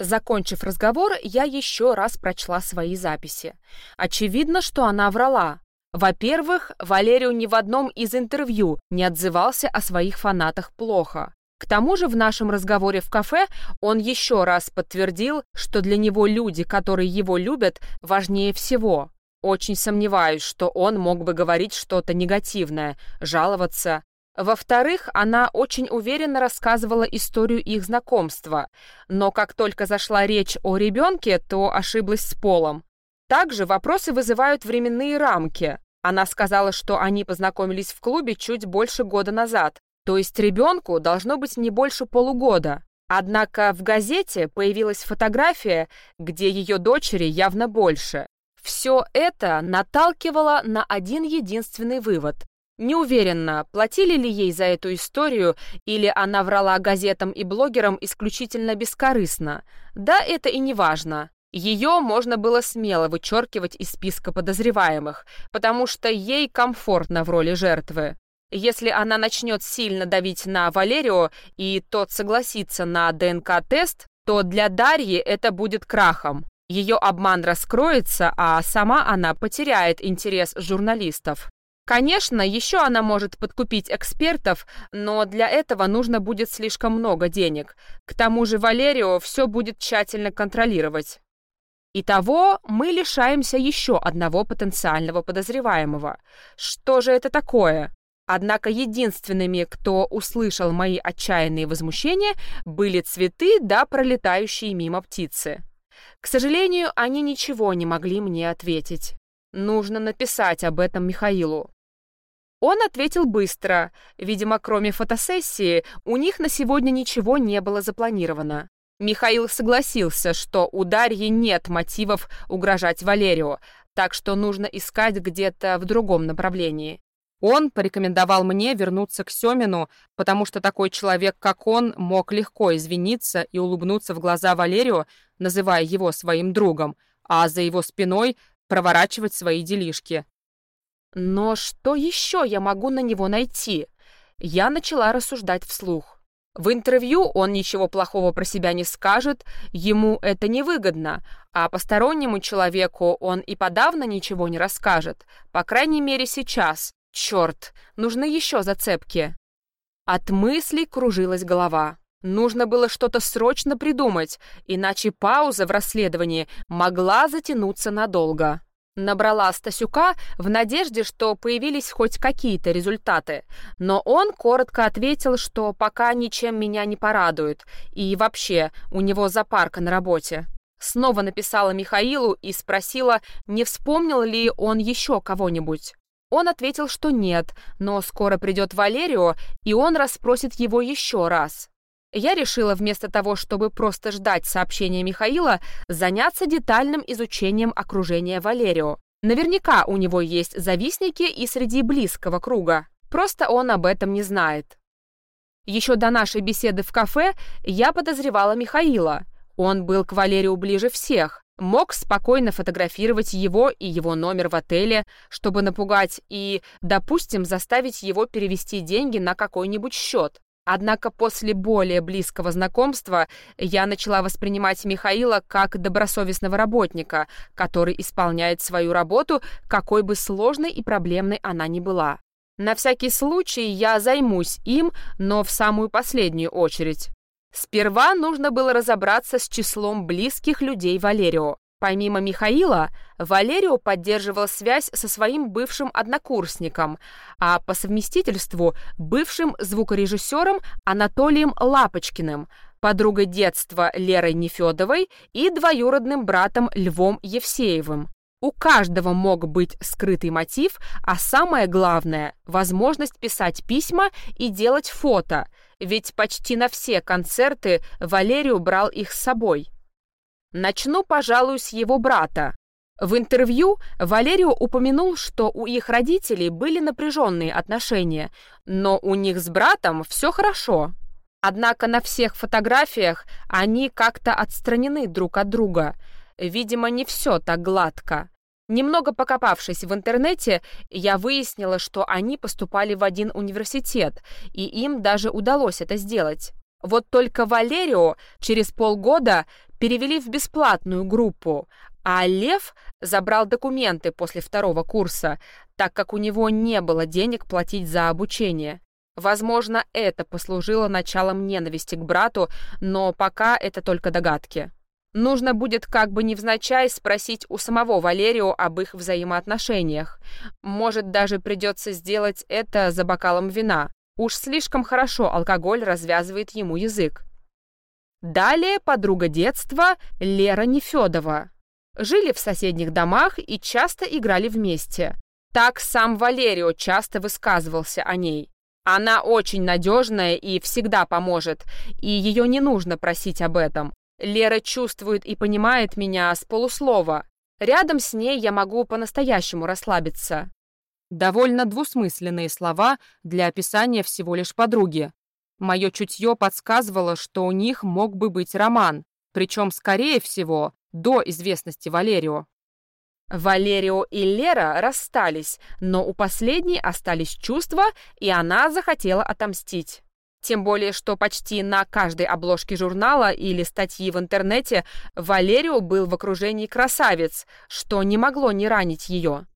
S1: Закончив разговор, я еще раз прочла свои записи. Очевидно, что она врала. Во-первых, Валерию ни в одном из интервью не отзывался о своих фанатах плохо. К тому же в нашем разговоре в кафе он еще раз подтвердил, что для него люди, которые его любят, важнее всего. Очень сомневаюсь, что он мог бы говорить что-то негативное, жаловаться. Во-вторых, она очень уверенно рассказывала историю их знакомства, но как только зашла речь о ребенке, то ошиблась с полом. Также вопросы вызывают временные рамки. Она сказала, что они познакомились в клубе чуть больше года назад, то есть ребенку должно быть не больше полугода. Однако в газете появилась фотография, где ее дочери явно больше. Все это наталкивало на один единственный вывод. Не уверена, платили ли ей за эту историю, или она врала газетам и блогерам исключительно бескорыстно. Да, это и не важно. Ее можно было смело вычеркивать из списка подозреваемых, потому что ей комфортно в роли жертвы. Если она начнет сильно давить на Валерио, и тот согласится на ДНК-тест, то для Дарьи это будет крахом. Ее обман раскроется, а сама она потеряет интерес журналистов. Конечно, еще она может подкупить экспертов, но для этого нужно будет слишком много денег. К тому же Валерио все будет тщательно контролировать. Итого мы лишаемся еще одного потенциального подозреваемого. Что же это такое? Однако единственными, кто услышал мои отчаянные возмущения, были цветы да пролетающие мимо птицы. К сожалению, они ничего не могли мне ответить. Нужно написать об этом Михаилу. Он ответил быстро. Видимо, кроме фотосессии, у них на сегодня ничего не было запланировано. Михаил согласился, что у Дарьи нет мотивов угрожать Валерию, так что нужно искать где-то в другом направлении. Он порекомендовал мне вернуться к Семину, потому что такой человек, как он, мог легко извиниться и улыбнуться в глаза Валерию, называя его своим другом, а за его спиной проворачивать свои делишки. Но что еще я могу на него найти? Я начала рассуждать вслух. В интервью он ничего плохого про себя не скажет, ему это невыгодно, а постороннему человеку он и подавно ничего не расскажет, по крайней мере сейчас. Черт, нужны еще зацепки. От мыслей кружилась голова. Нужно было что-то срочно придумать, иначе пауза в расследовании могла затянуться надолго. Набрала Стасюка в надежде, что появились хоть какие-то результаты, но он коротко ответил, что пока ничем меня не порадует, и вообще у него запарка на работе. Снова написала Михаилу и спросила, не вспомнил ли он еще кого-нибудь. Он ответил, что нет, но скоро придет Валерио, и он расспросит его еще раз. Я решила вместо того, чтобы просто ждать сообщения Михаила, заняться детальным изучением окружения Валерио. Наверняка у него есть завистники и среди близкого круга. Просто он об этом не знает. Еще до нашей беседы в кафе я подозревала Михаила. Он был к Валерию ближе всех, мог спокойно фотографировать его и его номер в отеле, чтобы напугать и, допустим, заставить его перевести деньги на какой-нибудь счет. Однако после более близкого знакомства я начала воспринимать Михаила как добросовестного работника, который исполняет свою работу, какой бы сложной и проблемной она ни была. На всякий случай я займусь им, но в самую последнюю очередь. Сперва нужно было разобраться с числом близких людей Валерио. Помимо Михаила, Валерио поддерживал связь со своим бывшим однокурсником, а по совместительству бывшим звукорежиссером Анатолием Лапочкиным, подругой детства Лерой Нефедовой и двоюродным братом Львом Евсеевым. У каждого мог быть скрытый мотив, а самое главное – возможность писать письма и делать фото, ведь почти на все концерты Валерию брал их с собой – Начну, пожалуй, с его брата. В интервью Валерио упомянул, что у их родителей были напряженные отношения, но у них с братом все хорошо. Однако на всех фотографиях они как-то отстранены друг от друга. Видимо, не все так гладко. Немного покопавшись в интернете, я выяснила, что они поступали в один университет, и им даже удалось это сделать. Вот только Валерио через полгода перевели в бесплатную группу, а Лев забрал документы после второго курса, так как у него не было денег платить за обучение. Возможно, это послужило началом ненависти к брату, но пока это только догадки. Нужно будет как бы невзначай спросить у самого Валерио об их взаимоотношениях. Может, даже придется сделать это за бокалом вина. Уж слишком хорошо алкоголь развязывает ему язык. Далее подруга детства Лера Нефедова. Жили в соседних домах и часто играли вместе. Так сам Валерио часто высказывался о ней. Она очень надежная и всегда поможет, и ее не нужно просить об этом. Лера чувствует и понимает меня с полуслова. Рядом с ней я могу по-настоящему расслабиться.
S2: Довольно двусмысленные слова для описания всего лишь подруги. Мое чутье подсказывало, что у них мог бы быть роман, причем, скорее всего, до известности Валерио.
S1: Валерио и Лера расстались, но у последней остались чувства, и она захотела отомстить. Тем более, что почти на каждой обложке журнала или статьи в интернете Валерио был в окружении красавиц, что не могло не ранить ее.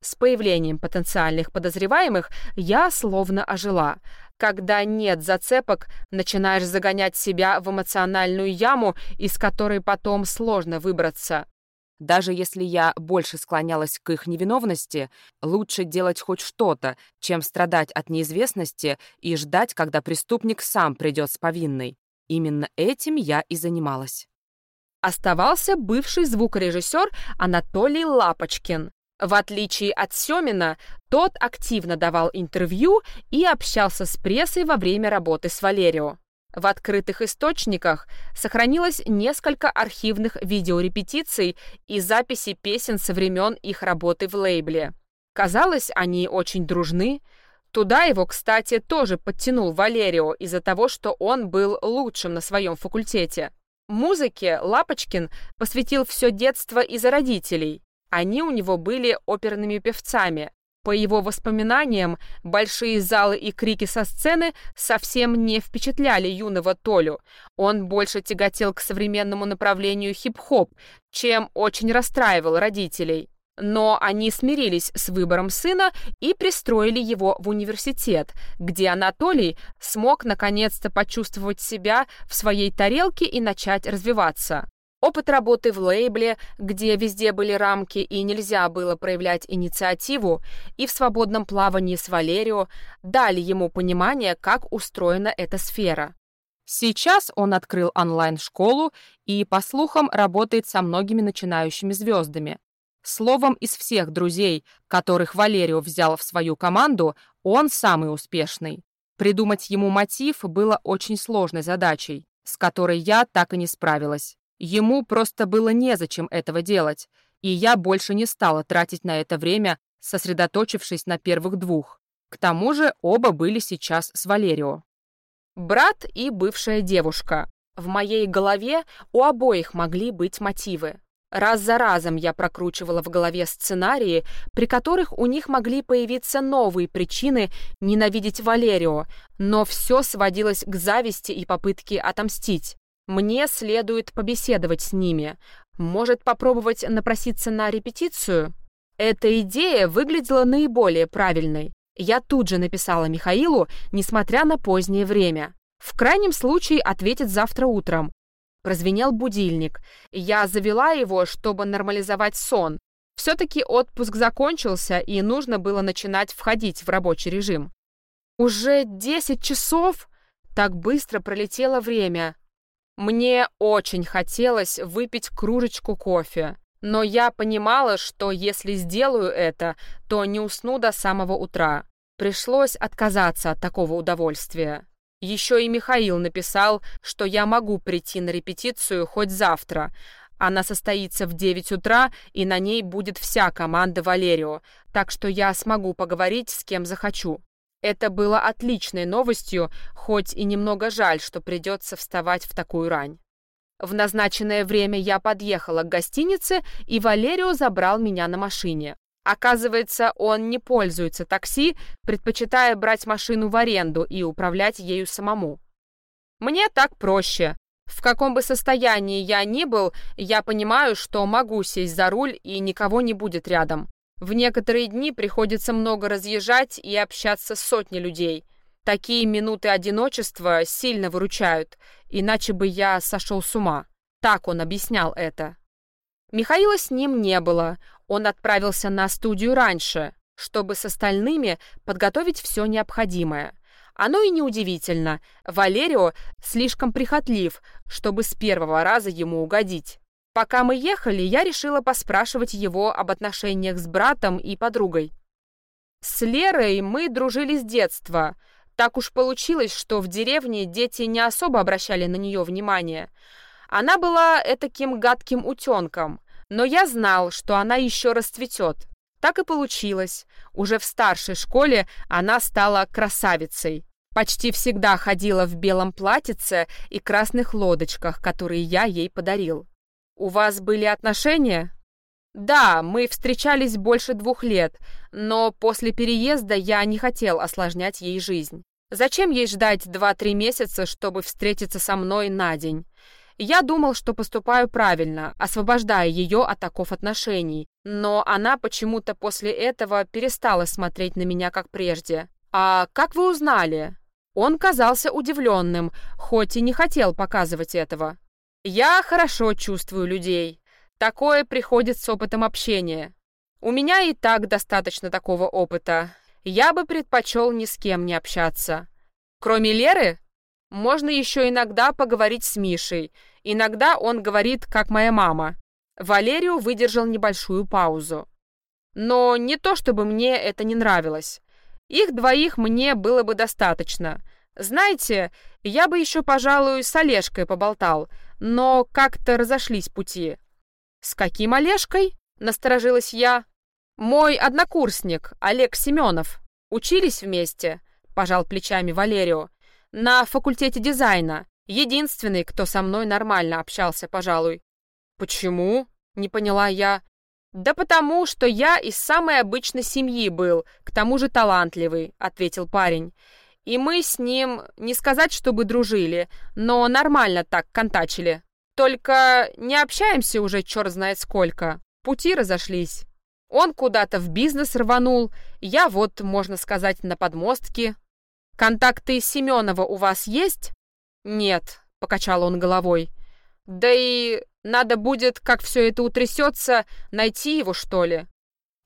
S1: С появлением потенциальных подозреваемых я словно ожила. Когда нет зацепок, начинаешь загонять себя в эмоциональную яму, из которой потом сложно выбраться.
S2: Даже если я больше склонялась к их невиновности, лучше делать хоть что-то, чем страдать от неизвестности и ждать, когда преступник сам придет с повинной. Именно этим я и занималась.
S1: Оставался бывший звукорежиссер Анатолий Лапочкин. В отличие от Семина, тот активно давал интервью и общался с прессой во время работы с Валерио. В открытых источниках сохранилось несколько архивных видеорепетиций и записи песен со времен их работы в лейбле. Казалось, они очень дружны. Туда его, кстати, тоже подтянул Валерио из-за того, что он был лучшим на своем факультете. Музыке Лапочкин посвятил все детство из-за родителей. Они у него были оперными певцами, по его воспоминаниям, большие залы и крики со сцены совсем не впечатляли юного Толю. Он больше тяготел к современному направлению хип-хоп, чем очень расстраивал родителей. Но они смирились с выбором сына и пристроили его в университет, где Анатолий смог наконец-то почувствовать себя в своей тарелке и начать развиваться. Опыт работы в лейбле, где везде были рамки и нельзя было проявлять инициативу, и в свободном плавании с Валерио дали ему понимание, как устроена эта сфера.
S2: Сейчас он открыл онлайн-школу и, по слухам, работает со многими начинающими звездами. Словом, из всех друзей, которых Валерио взял в свою команду, он самый успешный. Придумать ему мотив было очень сложной задачей, с которой я так и не справилась. Ему просто было незачем этого делать, и я больше не стала тратить на это время, сосредоточившись на первых двух. К тому же оба были сейчас с Валерио.
S1: Брат и бывшая девушка. В моей голове у обоих могли быть мотивы. Раз за разом я прокручивала в голове сценарии, при которых у них могли появиться новые причины ненавидеть Валерио, но все сводилось к зависти и попытке отомстить. Мне следует побеседовать с ними. Может, попробовать напроситься на репетицию? Эта идея выглядела наиболее правильной. Я тут же написала Михаилу, несмотря на позднее время. В крайнем случае ответит завтра утром. Прозвенел будильник. Я завела его, чтобы нормализовать сон. Все-таки отпуск закончился, и нужно было начинать входить в рабочий режим. Уже десять часов? Так быстро пролетело время. Мне очень хотелось выпить кружечку кофе, но я понимала, что если сделаю это, то не усну до самого утра. Пришлось отказаться от такого удовольствия. Еще и Михаил написал, что я могу прийти на репетицию хоть завтра. Она состоится в 9 утра, и на ней будет вся команда Валерио, так что я смогу поговорить с кем захочу. Это было отличной новостью, хоть и немного жаль, что придется вставать в такую рань. В назначенное время я подъехала к гостинице, и Валерио забрал меня на машине. Оказывается, он не пользуется такси, предпочитая брать машину в аренду и управлять ею самому. Мне так проще. В каком бы состоянии я ни был, я понимаю, что могу сесть за руль и никого не будет рядом. В некоторые дни приходится много разъезжать и общаться с сотней людей. Такие минуты одиночества сильно выручают, иначе бы я сошел с ума. Так он объяснял это. Михаила с ним не было. Он отправился на студию раньше, чтобы с остальными подготовить все необходимое. Оно и неудивительно. Валерио слишком прихотлив, чтобы с первого раза ему угодить. Пока мы ехали, я решила поспрашивать его об отношениях с братом и подругой. С Лерой мы дружили с детства. Так уж получилось, что в деревне дети не особо обращали на нее внимание. Она была этаким гадким утенком, но я знал, что она еще расцветет. Так и получилось. Уже в старшей школе она стала красавицей. Почти всегда ходила в белом платьице и красных лодочках, которые я ей подарил. «У вас были отношения?» «Да, мы встречались больше двух лет, но после переезда я не хотел осложнять ей жизнь. Зачем ей ждать два-три месяца, чтобы встретиться со мной на день? Я думал, что поступаю правильно, освобождая ее от оков отношений, но она почему-то после этого перестала смотреть на меня как прежде. «А как вы узнали?» Он казался удивленным, хоть и не хотел показывать этого. «Я хорошо чувствую людей. Такое приходит с опытом общения. У меня и так достаточно такого опыта. Я бы предпочел ни с кем не общаться. Кроме Леры, можно еще иногда поговорить с Мишей. Иногда он говорит, как моя мама. Валерию выдержал небольшую паузу. Но не то, чтобы мне это не нравилось. Их двоих мне было бы достаточно. Знаете, я бы еще, пожалуй, с Олежкой поболтал, но как-то разошлись пути. «С каким Олежкой?» — насторожилась я. «Мой однокурсник, Олег Семенов. Учились вместе?» — пожал плечами Валерию. На факультете дизайна. Единственный, кто со мной нормально общался, пожалуй. Почему? Не поняла я. Да потому, что я из самой обычной семьи был, к тому же талантливый, ответил парень. И мы с ним, не сказать, чтобы дружили, но нормально так контачили. Только не общаемся уже черт знает сколько. Пути разошлись. Он куда-то в бизнес рванул, я вот, можно сказать, на подмостке. «Контакты Семенова у вас есть?» «Нет», — покачал он головой. «Да и надо будет, как все это утрясется, найти его, что ли».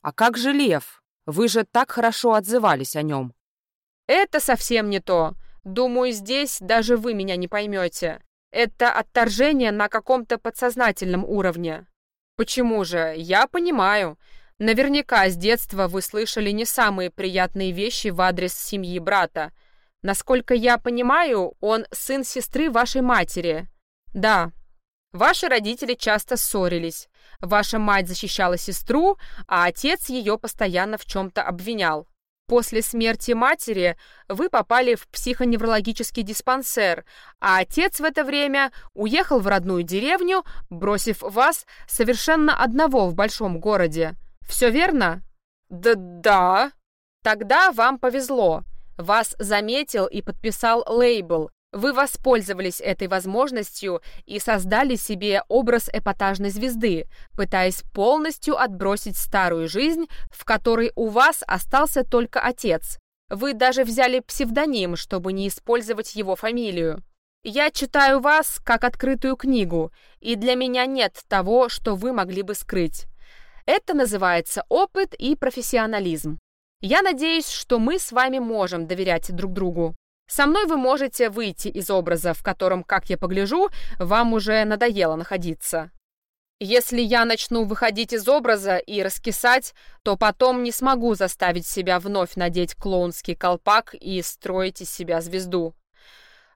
S2: «А как же Лев? Вы же так хорошо отзывались о нем».
S1: «Это совсем не то. Думаю, здесь даже вы меня не поймете. Это отторжение на каком-то подсознательном уровне». «Почему же? Я понимаю. Наверняка с детства вы слышали не самые приятные вещи в адрес семьи брата. Насколько я понимаю, он сын сестры вашей матери. Да. Ваши родители часто ссорились. Ваша мать защищала сестру, а отец ее постоянно в чем-то обвинял. После смерти матери вы попали в психоневрологический диспансер, а отец в это время уехал в родную деревню, бросив вас совершенно одного в большом городе. Все верно? Да-да. Тогда вам повезло. Вас заметил и подписал лейбл. Вы воспользовались этой возможностью и создали себе образ эпатажной звезды, пытаясь полностью отбросить старую жизнь, в которой у вас остался только отец. Вы даже взяли псевдоним, чтобы не использовать его фамилию. Я читаю вас как открытую книгу, и для меня нет того, что вы могли бы скрыть. Это называется опыт и профессионализм. Я надеюсь, что мы с вами можем доверять друг другу. Со мной вы можете выйти из образа, в котором, как я погляжу, вам уже надоело находиться. Если я начну выходить из образа и раскисать, то потом не смогу заставить себя вновь надеть клоунский колпак и строить из себя звезду.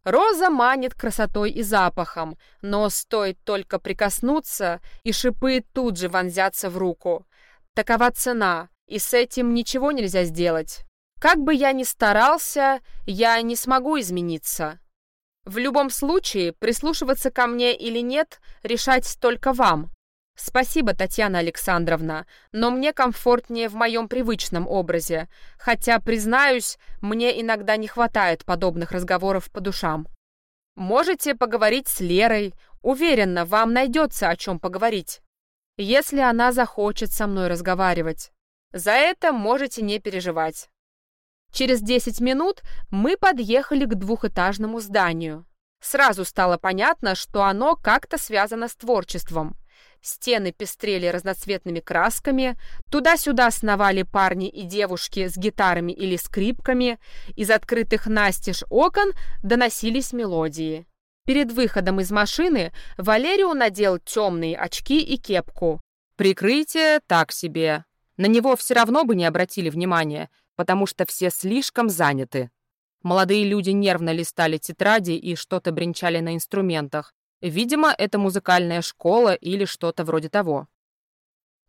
S1: Роза манит красотой и запахом, но стоит только прикоснуться, и шипы тут же вонзятся в руку. Такова цена, и с этим ничего нельзя сделать. Как бы я ни старался, я не смогу измениться. В любом случае, прислушиваться ко мне или нет, решать только вам. Спасибо, Татьяна Александровна, но мне комфортнее в моем привычном образе, хотя, признаюсь, мне иногда не хватает подобных разговоров по душам. Можете поговорить с Лерой, уверенно, вам найдется о чем поговорить, если она захочет со мной разговаривать. За это можете не переживать. Через 10 минут мы подъехали к двухэтажному зданию. Сразу стало понятно, что оно как-то связано с творчеством. Стены пестрели разноцветными красками, туда-сюда сновали парни и девушки с гитарами или скрипками, из открытых настежь окон доносились мелодии. Перед выходом из машины Валерио надел темные очки и кепку.
S2: «Прикрытие так себе», на него все равно бы не обратили внимания, потому что все слишком заняты. Молодые люди нервно листали тетради и что-то бренчали на инструментах. Видимо, это музыкальная школа или что-то вроде того.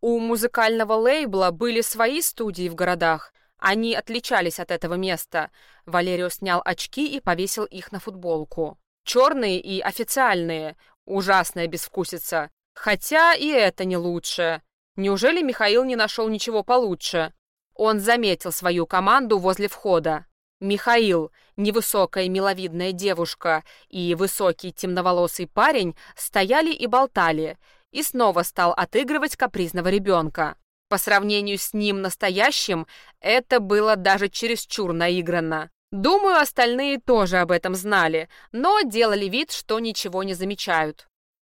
S1: У музыкального лейбла были свои студии в городах. Они отличались от этого места. Валерио снял очки и повесил их на футболку. Черные и официальные. Ужасная безвкусица. Хотя и это не лучше. Неужели Михаил не нашел ничего получше? Он заметил свою команду возле входа. Михаил, невысокая миловидная девушка и высокий темноволосый парень стояли и болтали, и снова стал отыгрывать капризного ребенка. По сравнению с ним настоящим, это было даже чересчур наигранно. Думаю, остальные тоже об этом знали, но делали вид, что ничего не замечают.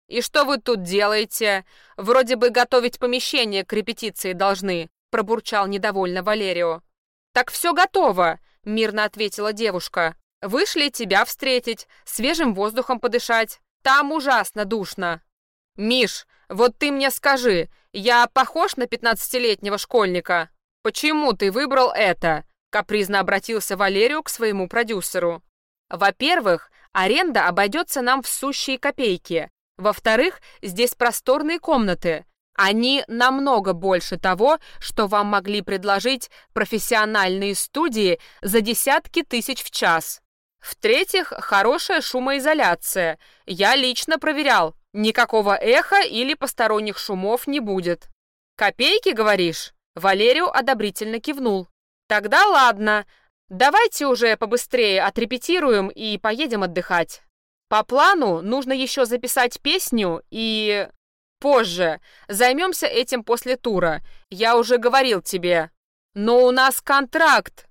S1: «И что вы тут делаете? Вроде бы готовить помещение к репетиции должны», пробурчал недовольно Валерио. «Так все готово», — мирно ответила девушка. «Вышли тебя встретить, свежим воздухом подышать. Там ужасно душно». «Миш, вот ты мне скажи, я похож на пятнадцатилетнего школьника? Почему ты выбрал это?» Капризно обратился Валерию к своему продюсеру. «Во-первых, аренда обойдется нам в сущие копейки. Во-вторых, здесь просторные комнаты. Они намного больше того, что вам могли предложить профессиональные студии за десятки тысяч в час. В-третьих, хорошая шумоизоляция. Я лично проверял. Никакого эха или посторонних шумов не будет. Копейки, говоришь? Валерию одобрительно кивнул. Тогда ладно. Давайте уже побыстрее отрепетируем и поедем отдыхать. По плану нужно еще записать песню и... Позже. Займемся этим после тура. Я уже говорил тебе. Но у нас контракт.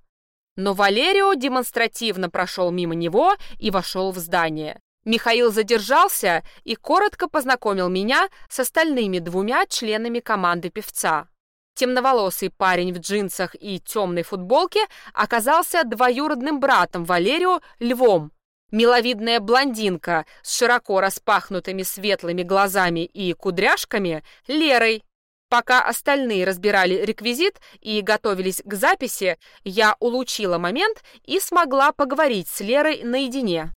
S1: Но Валерио демонстративно прошел мимо него и вошел в здание. Михаил задержался и коротко познакомил меня с остальными двумя членами команды певца. Темноволосый парень в джинсах и темной футболке оказался двоюродным братом Валерию Львом. Миловидная блондинка с широко распахнутыми светлыми глазами и кудряшками Лерой. Пока остальные разбирали реквизит и готовились к записи, я улучила момент и смогла поговорить с Лерой наедине.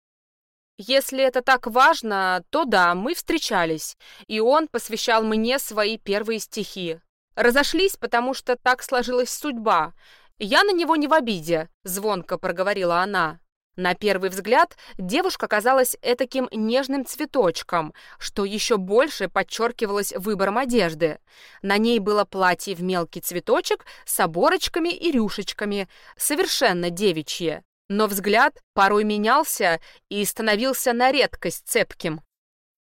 S1: Если это так важно, то да, мы встречались, и он посвящал мне свои первые стихи. Разошлись, потому что так сложилась судьба. Я на него не в обиде, звонко проговорила она. На первый взгляд девушка казалась этаким нежным цветочком, что еще больше подчеркивалось выбором одежды. На ней было платье в мелкий цветочек с оборочками и рюшечками, совершенно девичье но взгляд порой менялся и становился на редкость цепким.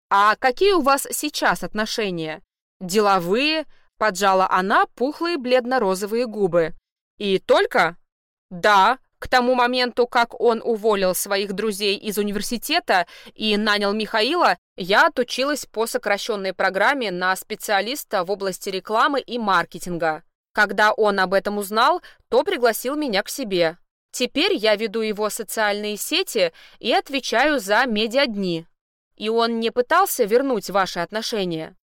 S1: «А какие у вас сейчас отношения? Деловые?» — поджала она пухлые бледно-розовые губы. «И только?» «Да, к тому моменту, как он уволил своих друзей из университета и нанял Михаила, я отучилась по сокращенной программе на специалиста в области рекламы и маркетинга. Когда он об этом узнал, то пригласил меня к себе. Теперь я веду его социальные сети и отвечаю за медиадни. И он не пытался вернуть ваши отношения.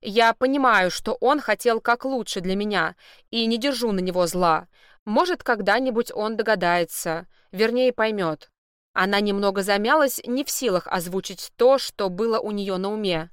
S1: Я понимаю, что он хотел как лучше для меня, и не держу на него зла. Может, когда-нибудь он догадается, вернее, поймет. Она немного замялась, не в силах озвучить то, что было у нее на уме.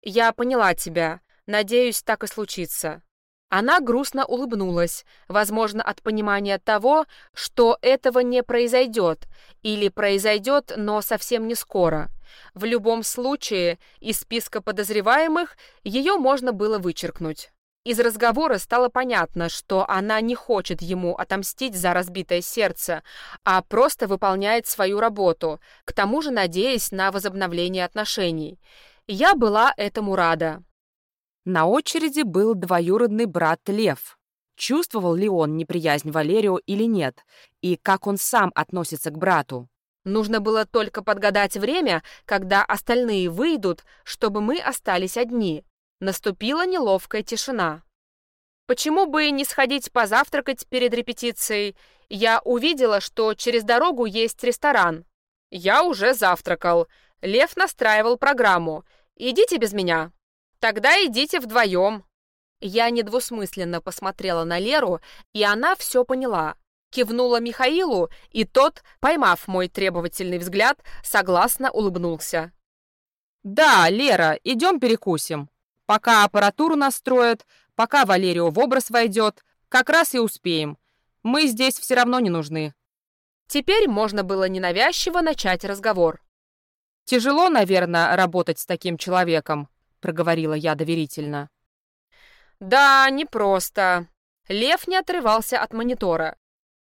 S1: «Я поняла тебя. Надеюсь, так и случится». Она грустно улыбнулась, возможно, от понимания того, что этого не произойдет, или произойдет, но совсем не скоро. В любом случае, из списка подозреваемых ее можно было вычеркнуть. Из разговора стало понятно, что она не хочет ему отомстить за разбитое сердце, а просто выполняет свою работу, к тому же надеясь на возобновление отношений. Я была этому рада.
S2: На очереди был двоюродный брат Лев. Чувствовал ли он неприязнь Валерию или нет, и как он сам относится к брату?
S1: Нужно было только подгадать время, когда остальные выйдут, чтобы мы остались одни. Наступила неловкая тишина. Почему бы не сходить позавтракать перед репетицией? Я увидела, что через дорогу есть ресторан. Я уже завтракал. Лев настраивал программу. Идите без меня. Тогда идите вдвоем. Я недвусмысленно посмотрела на Леру, и она все поняла. Кивнула Михаилу, и тот, поймав мой требовательный взгляд, согласно улыбнулся.
S2: «Да, Лера, идем перекусим. Пока аппаратуру настроят, Пока Валерио в образ войдет, как раз и успеем. Мы здесь все равно не нужны».
S1: Теперь можно было ненавязчиво начать разговор.
S2: «Тяжело, наверное, работать с таким человеком», — проговорила я доверительно.
S1: «Да, непросто». Лев не отрывался от монитора.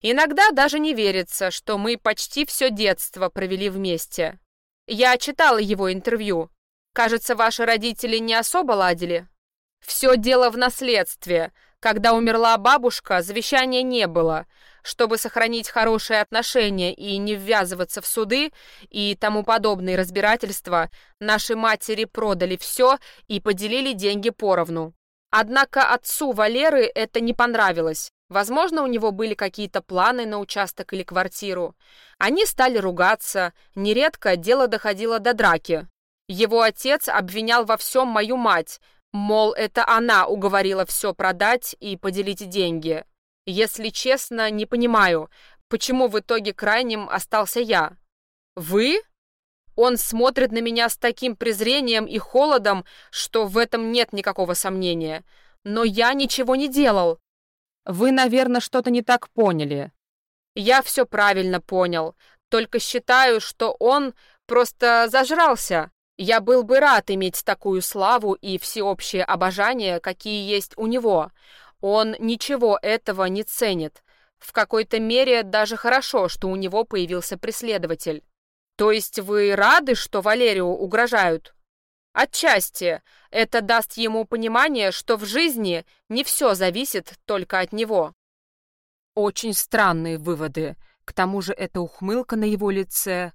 S1: «Иногда даже не верится, что мы почти все детство провели вместе. Я читала его интервью. Кажется, ваши родители не особо ладили. Все дело в наследстве. Когда умерла бабушка, завещания не было. Чтобы сохранить хорошие отношения и не ввязываться в суды и тому подобные разбирательства, наши матери продали все и поделили деньги поровну. Однако отцу Валеры это не понравилось. Возможно, у него были какие-то планы на участок или квартиру. Они стали ругаться, нередко дело доходило до драки. Его отец обвинял во всем мою мать, Мол, это она уговорила все продать и поделить деньги. Если честно, не понимаю, почему в итоге крайним остался я. Вы? Он смотрит на меня с таким презрением и холодом, что в этом нет никакого сомнения. Но я ничего не делал.
S2: Вы, наверное, что-то не так поняли.
S1: Я все правильно понял. Только считаю, что он просто зажрался. Я был бы рад иметь такую славу и всеобщее обожание, какие есть у него. Он ничего этого не ценит. В какой-то мере даже хорошо, что у него появился преследователь. То есть вы рады, что Валерию угрожают? Отчасти. Это даст ему понимание, что в жизни не все зависит только от него.
S2: Очень странные выводы. К тому же эта ухмылка на его лице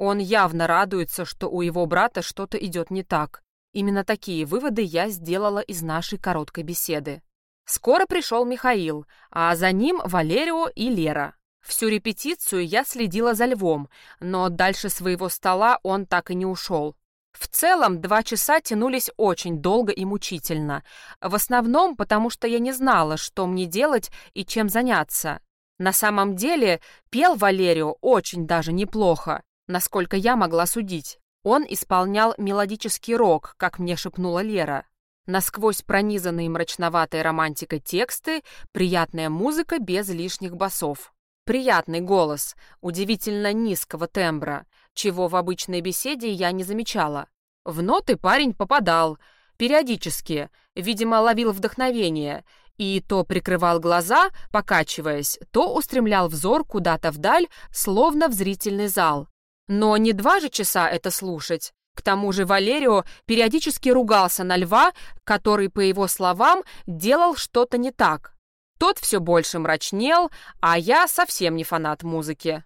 S2: он явно радуется, что у его брата что-то идет не так. Именно такие выводы я сделала из нашей короткой беседы. Скоро пришел Михаил, а за ним Валерио и Лера. Всю репетицию я следила за львом, но дальше своего стола он так и не ушел. В целом, два часа тянулись очень долго и мучительно. В основном, потому что я не знала, что мне делать и чем заняться. На самом деле, пел Валерио очень даже неплохо насколько я могла судить. Он исполнял мелодический рок, как мне шепнула Лера. Насквозь пронизанные мрачноватой романтикой тексты, приятная музыка без лишних басов. Приятный голос, удивительно низкого тембра, чего в обычной беседе я не замечала. В ноты парень попадал, периодически, видимо, ловил вдохновение, и то прикрывал глаза, покачиваясь, то устремлял взор куда-то вдаль, словно в зрительный зал. Но не два же часа это слушать. К тому же Валерио периодически ругался на льва, который, по его словам, делал что-то не так. Тот все больше мрачнел, а я совсем не фанат музыки.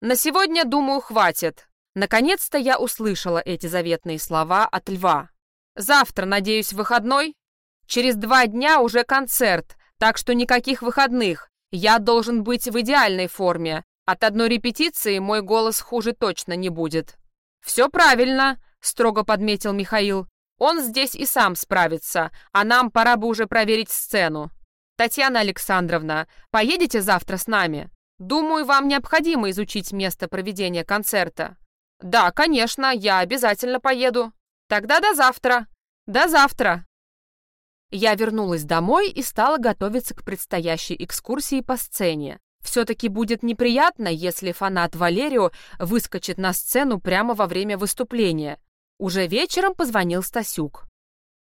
S2: На сегодня, думаю, хватит. Наконец-то я услышала эти заветные слова от льва. Завтра, надеюсь, выходной? Через два дня уже концерт, так что никаких выходных. Я должен быть в идеальной форме. От одной репетиции мой голос хуже точно не будет. «Все правильно», — строго подметил Михаил. «Он здесь и сам справится, а нам пора бы уже проверить сцену. Татьяна Александровна, поедете завтра с нами? Думаю, вам необходимо изучить место проведения концерта». «Да, конечно, я обязательно поеду. Тогда до завтра. До завтра». Я вернулась домой и стала готовиться к предстоящей экскурсии по сцене. Все-таки будет неприятно, если фанат Валерио выскочит на сцену прямо во время выступления. Уже вечером позвонил Стасюк.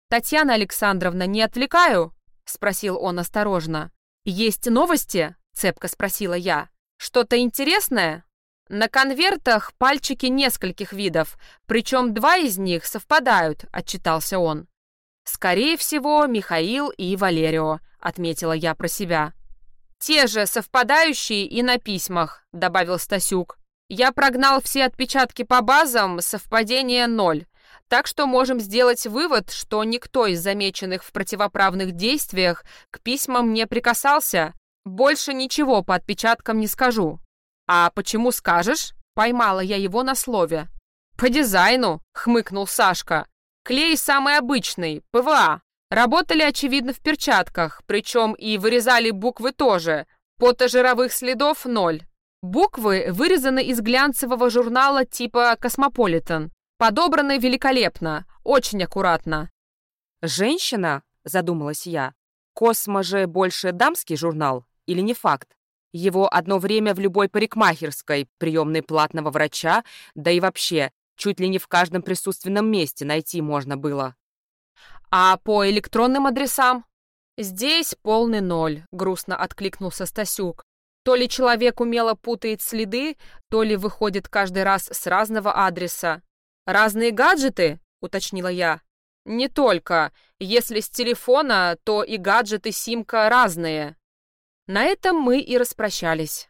S2: «Татьяна Александровна, не отвлекаю?» — спросил он осторожно. «Есть новости?» — цепко спросила я. «Что-то интересное?» «На конвертах пальчики нескольких видов, причем два из них совпадают», — отчитался он. «Скорее всего, Михаил и Валерио», — отметила я про себя. «Те же, совпадающие и на письмах», — добавил Стасюк. «Я прогнал все отпечатки по базам, совпадение ноль. Так что можем сделать вывод, что никто из замеченных в противоправных действиях к письмам не прикасался. Больше ничего по отпечаткам не скажу». «А почему скажешь?» — поймала я его на слове. «По дизайну», — хмыкнул Сашка. «Клей самый обычный, ПВА, Работали, очевидно, в перчатках, причем и вырезали буквы тоже. Потожировых следов ноль. Буквы вырезаны из глянцевого журнала типа «Космополитен». Подобраны великолепно, очень аккуратно. «Женщина?» — задумалась я. Космо же больше дамский журнал или не факт? Его одно время в любой парикмахерской, приемной платного врача, да и вообще, чуть ли не в каждом присутственном месте найти можно было.
S1: А по электронным адресам? Здесь полный ноль, грустно откликнулся Стасюк. То ли человек умело путает следы, то ли выходит каждый раз с разного адреса. Разные гаджеты, уточнила я. Не только. Если с телефона, то и гаджеты симка разные. На этом мы и распрощались.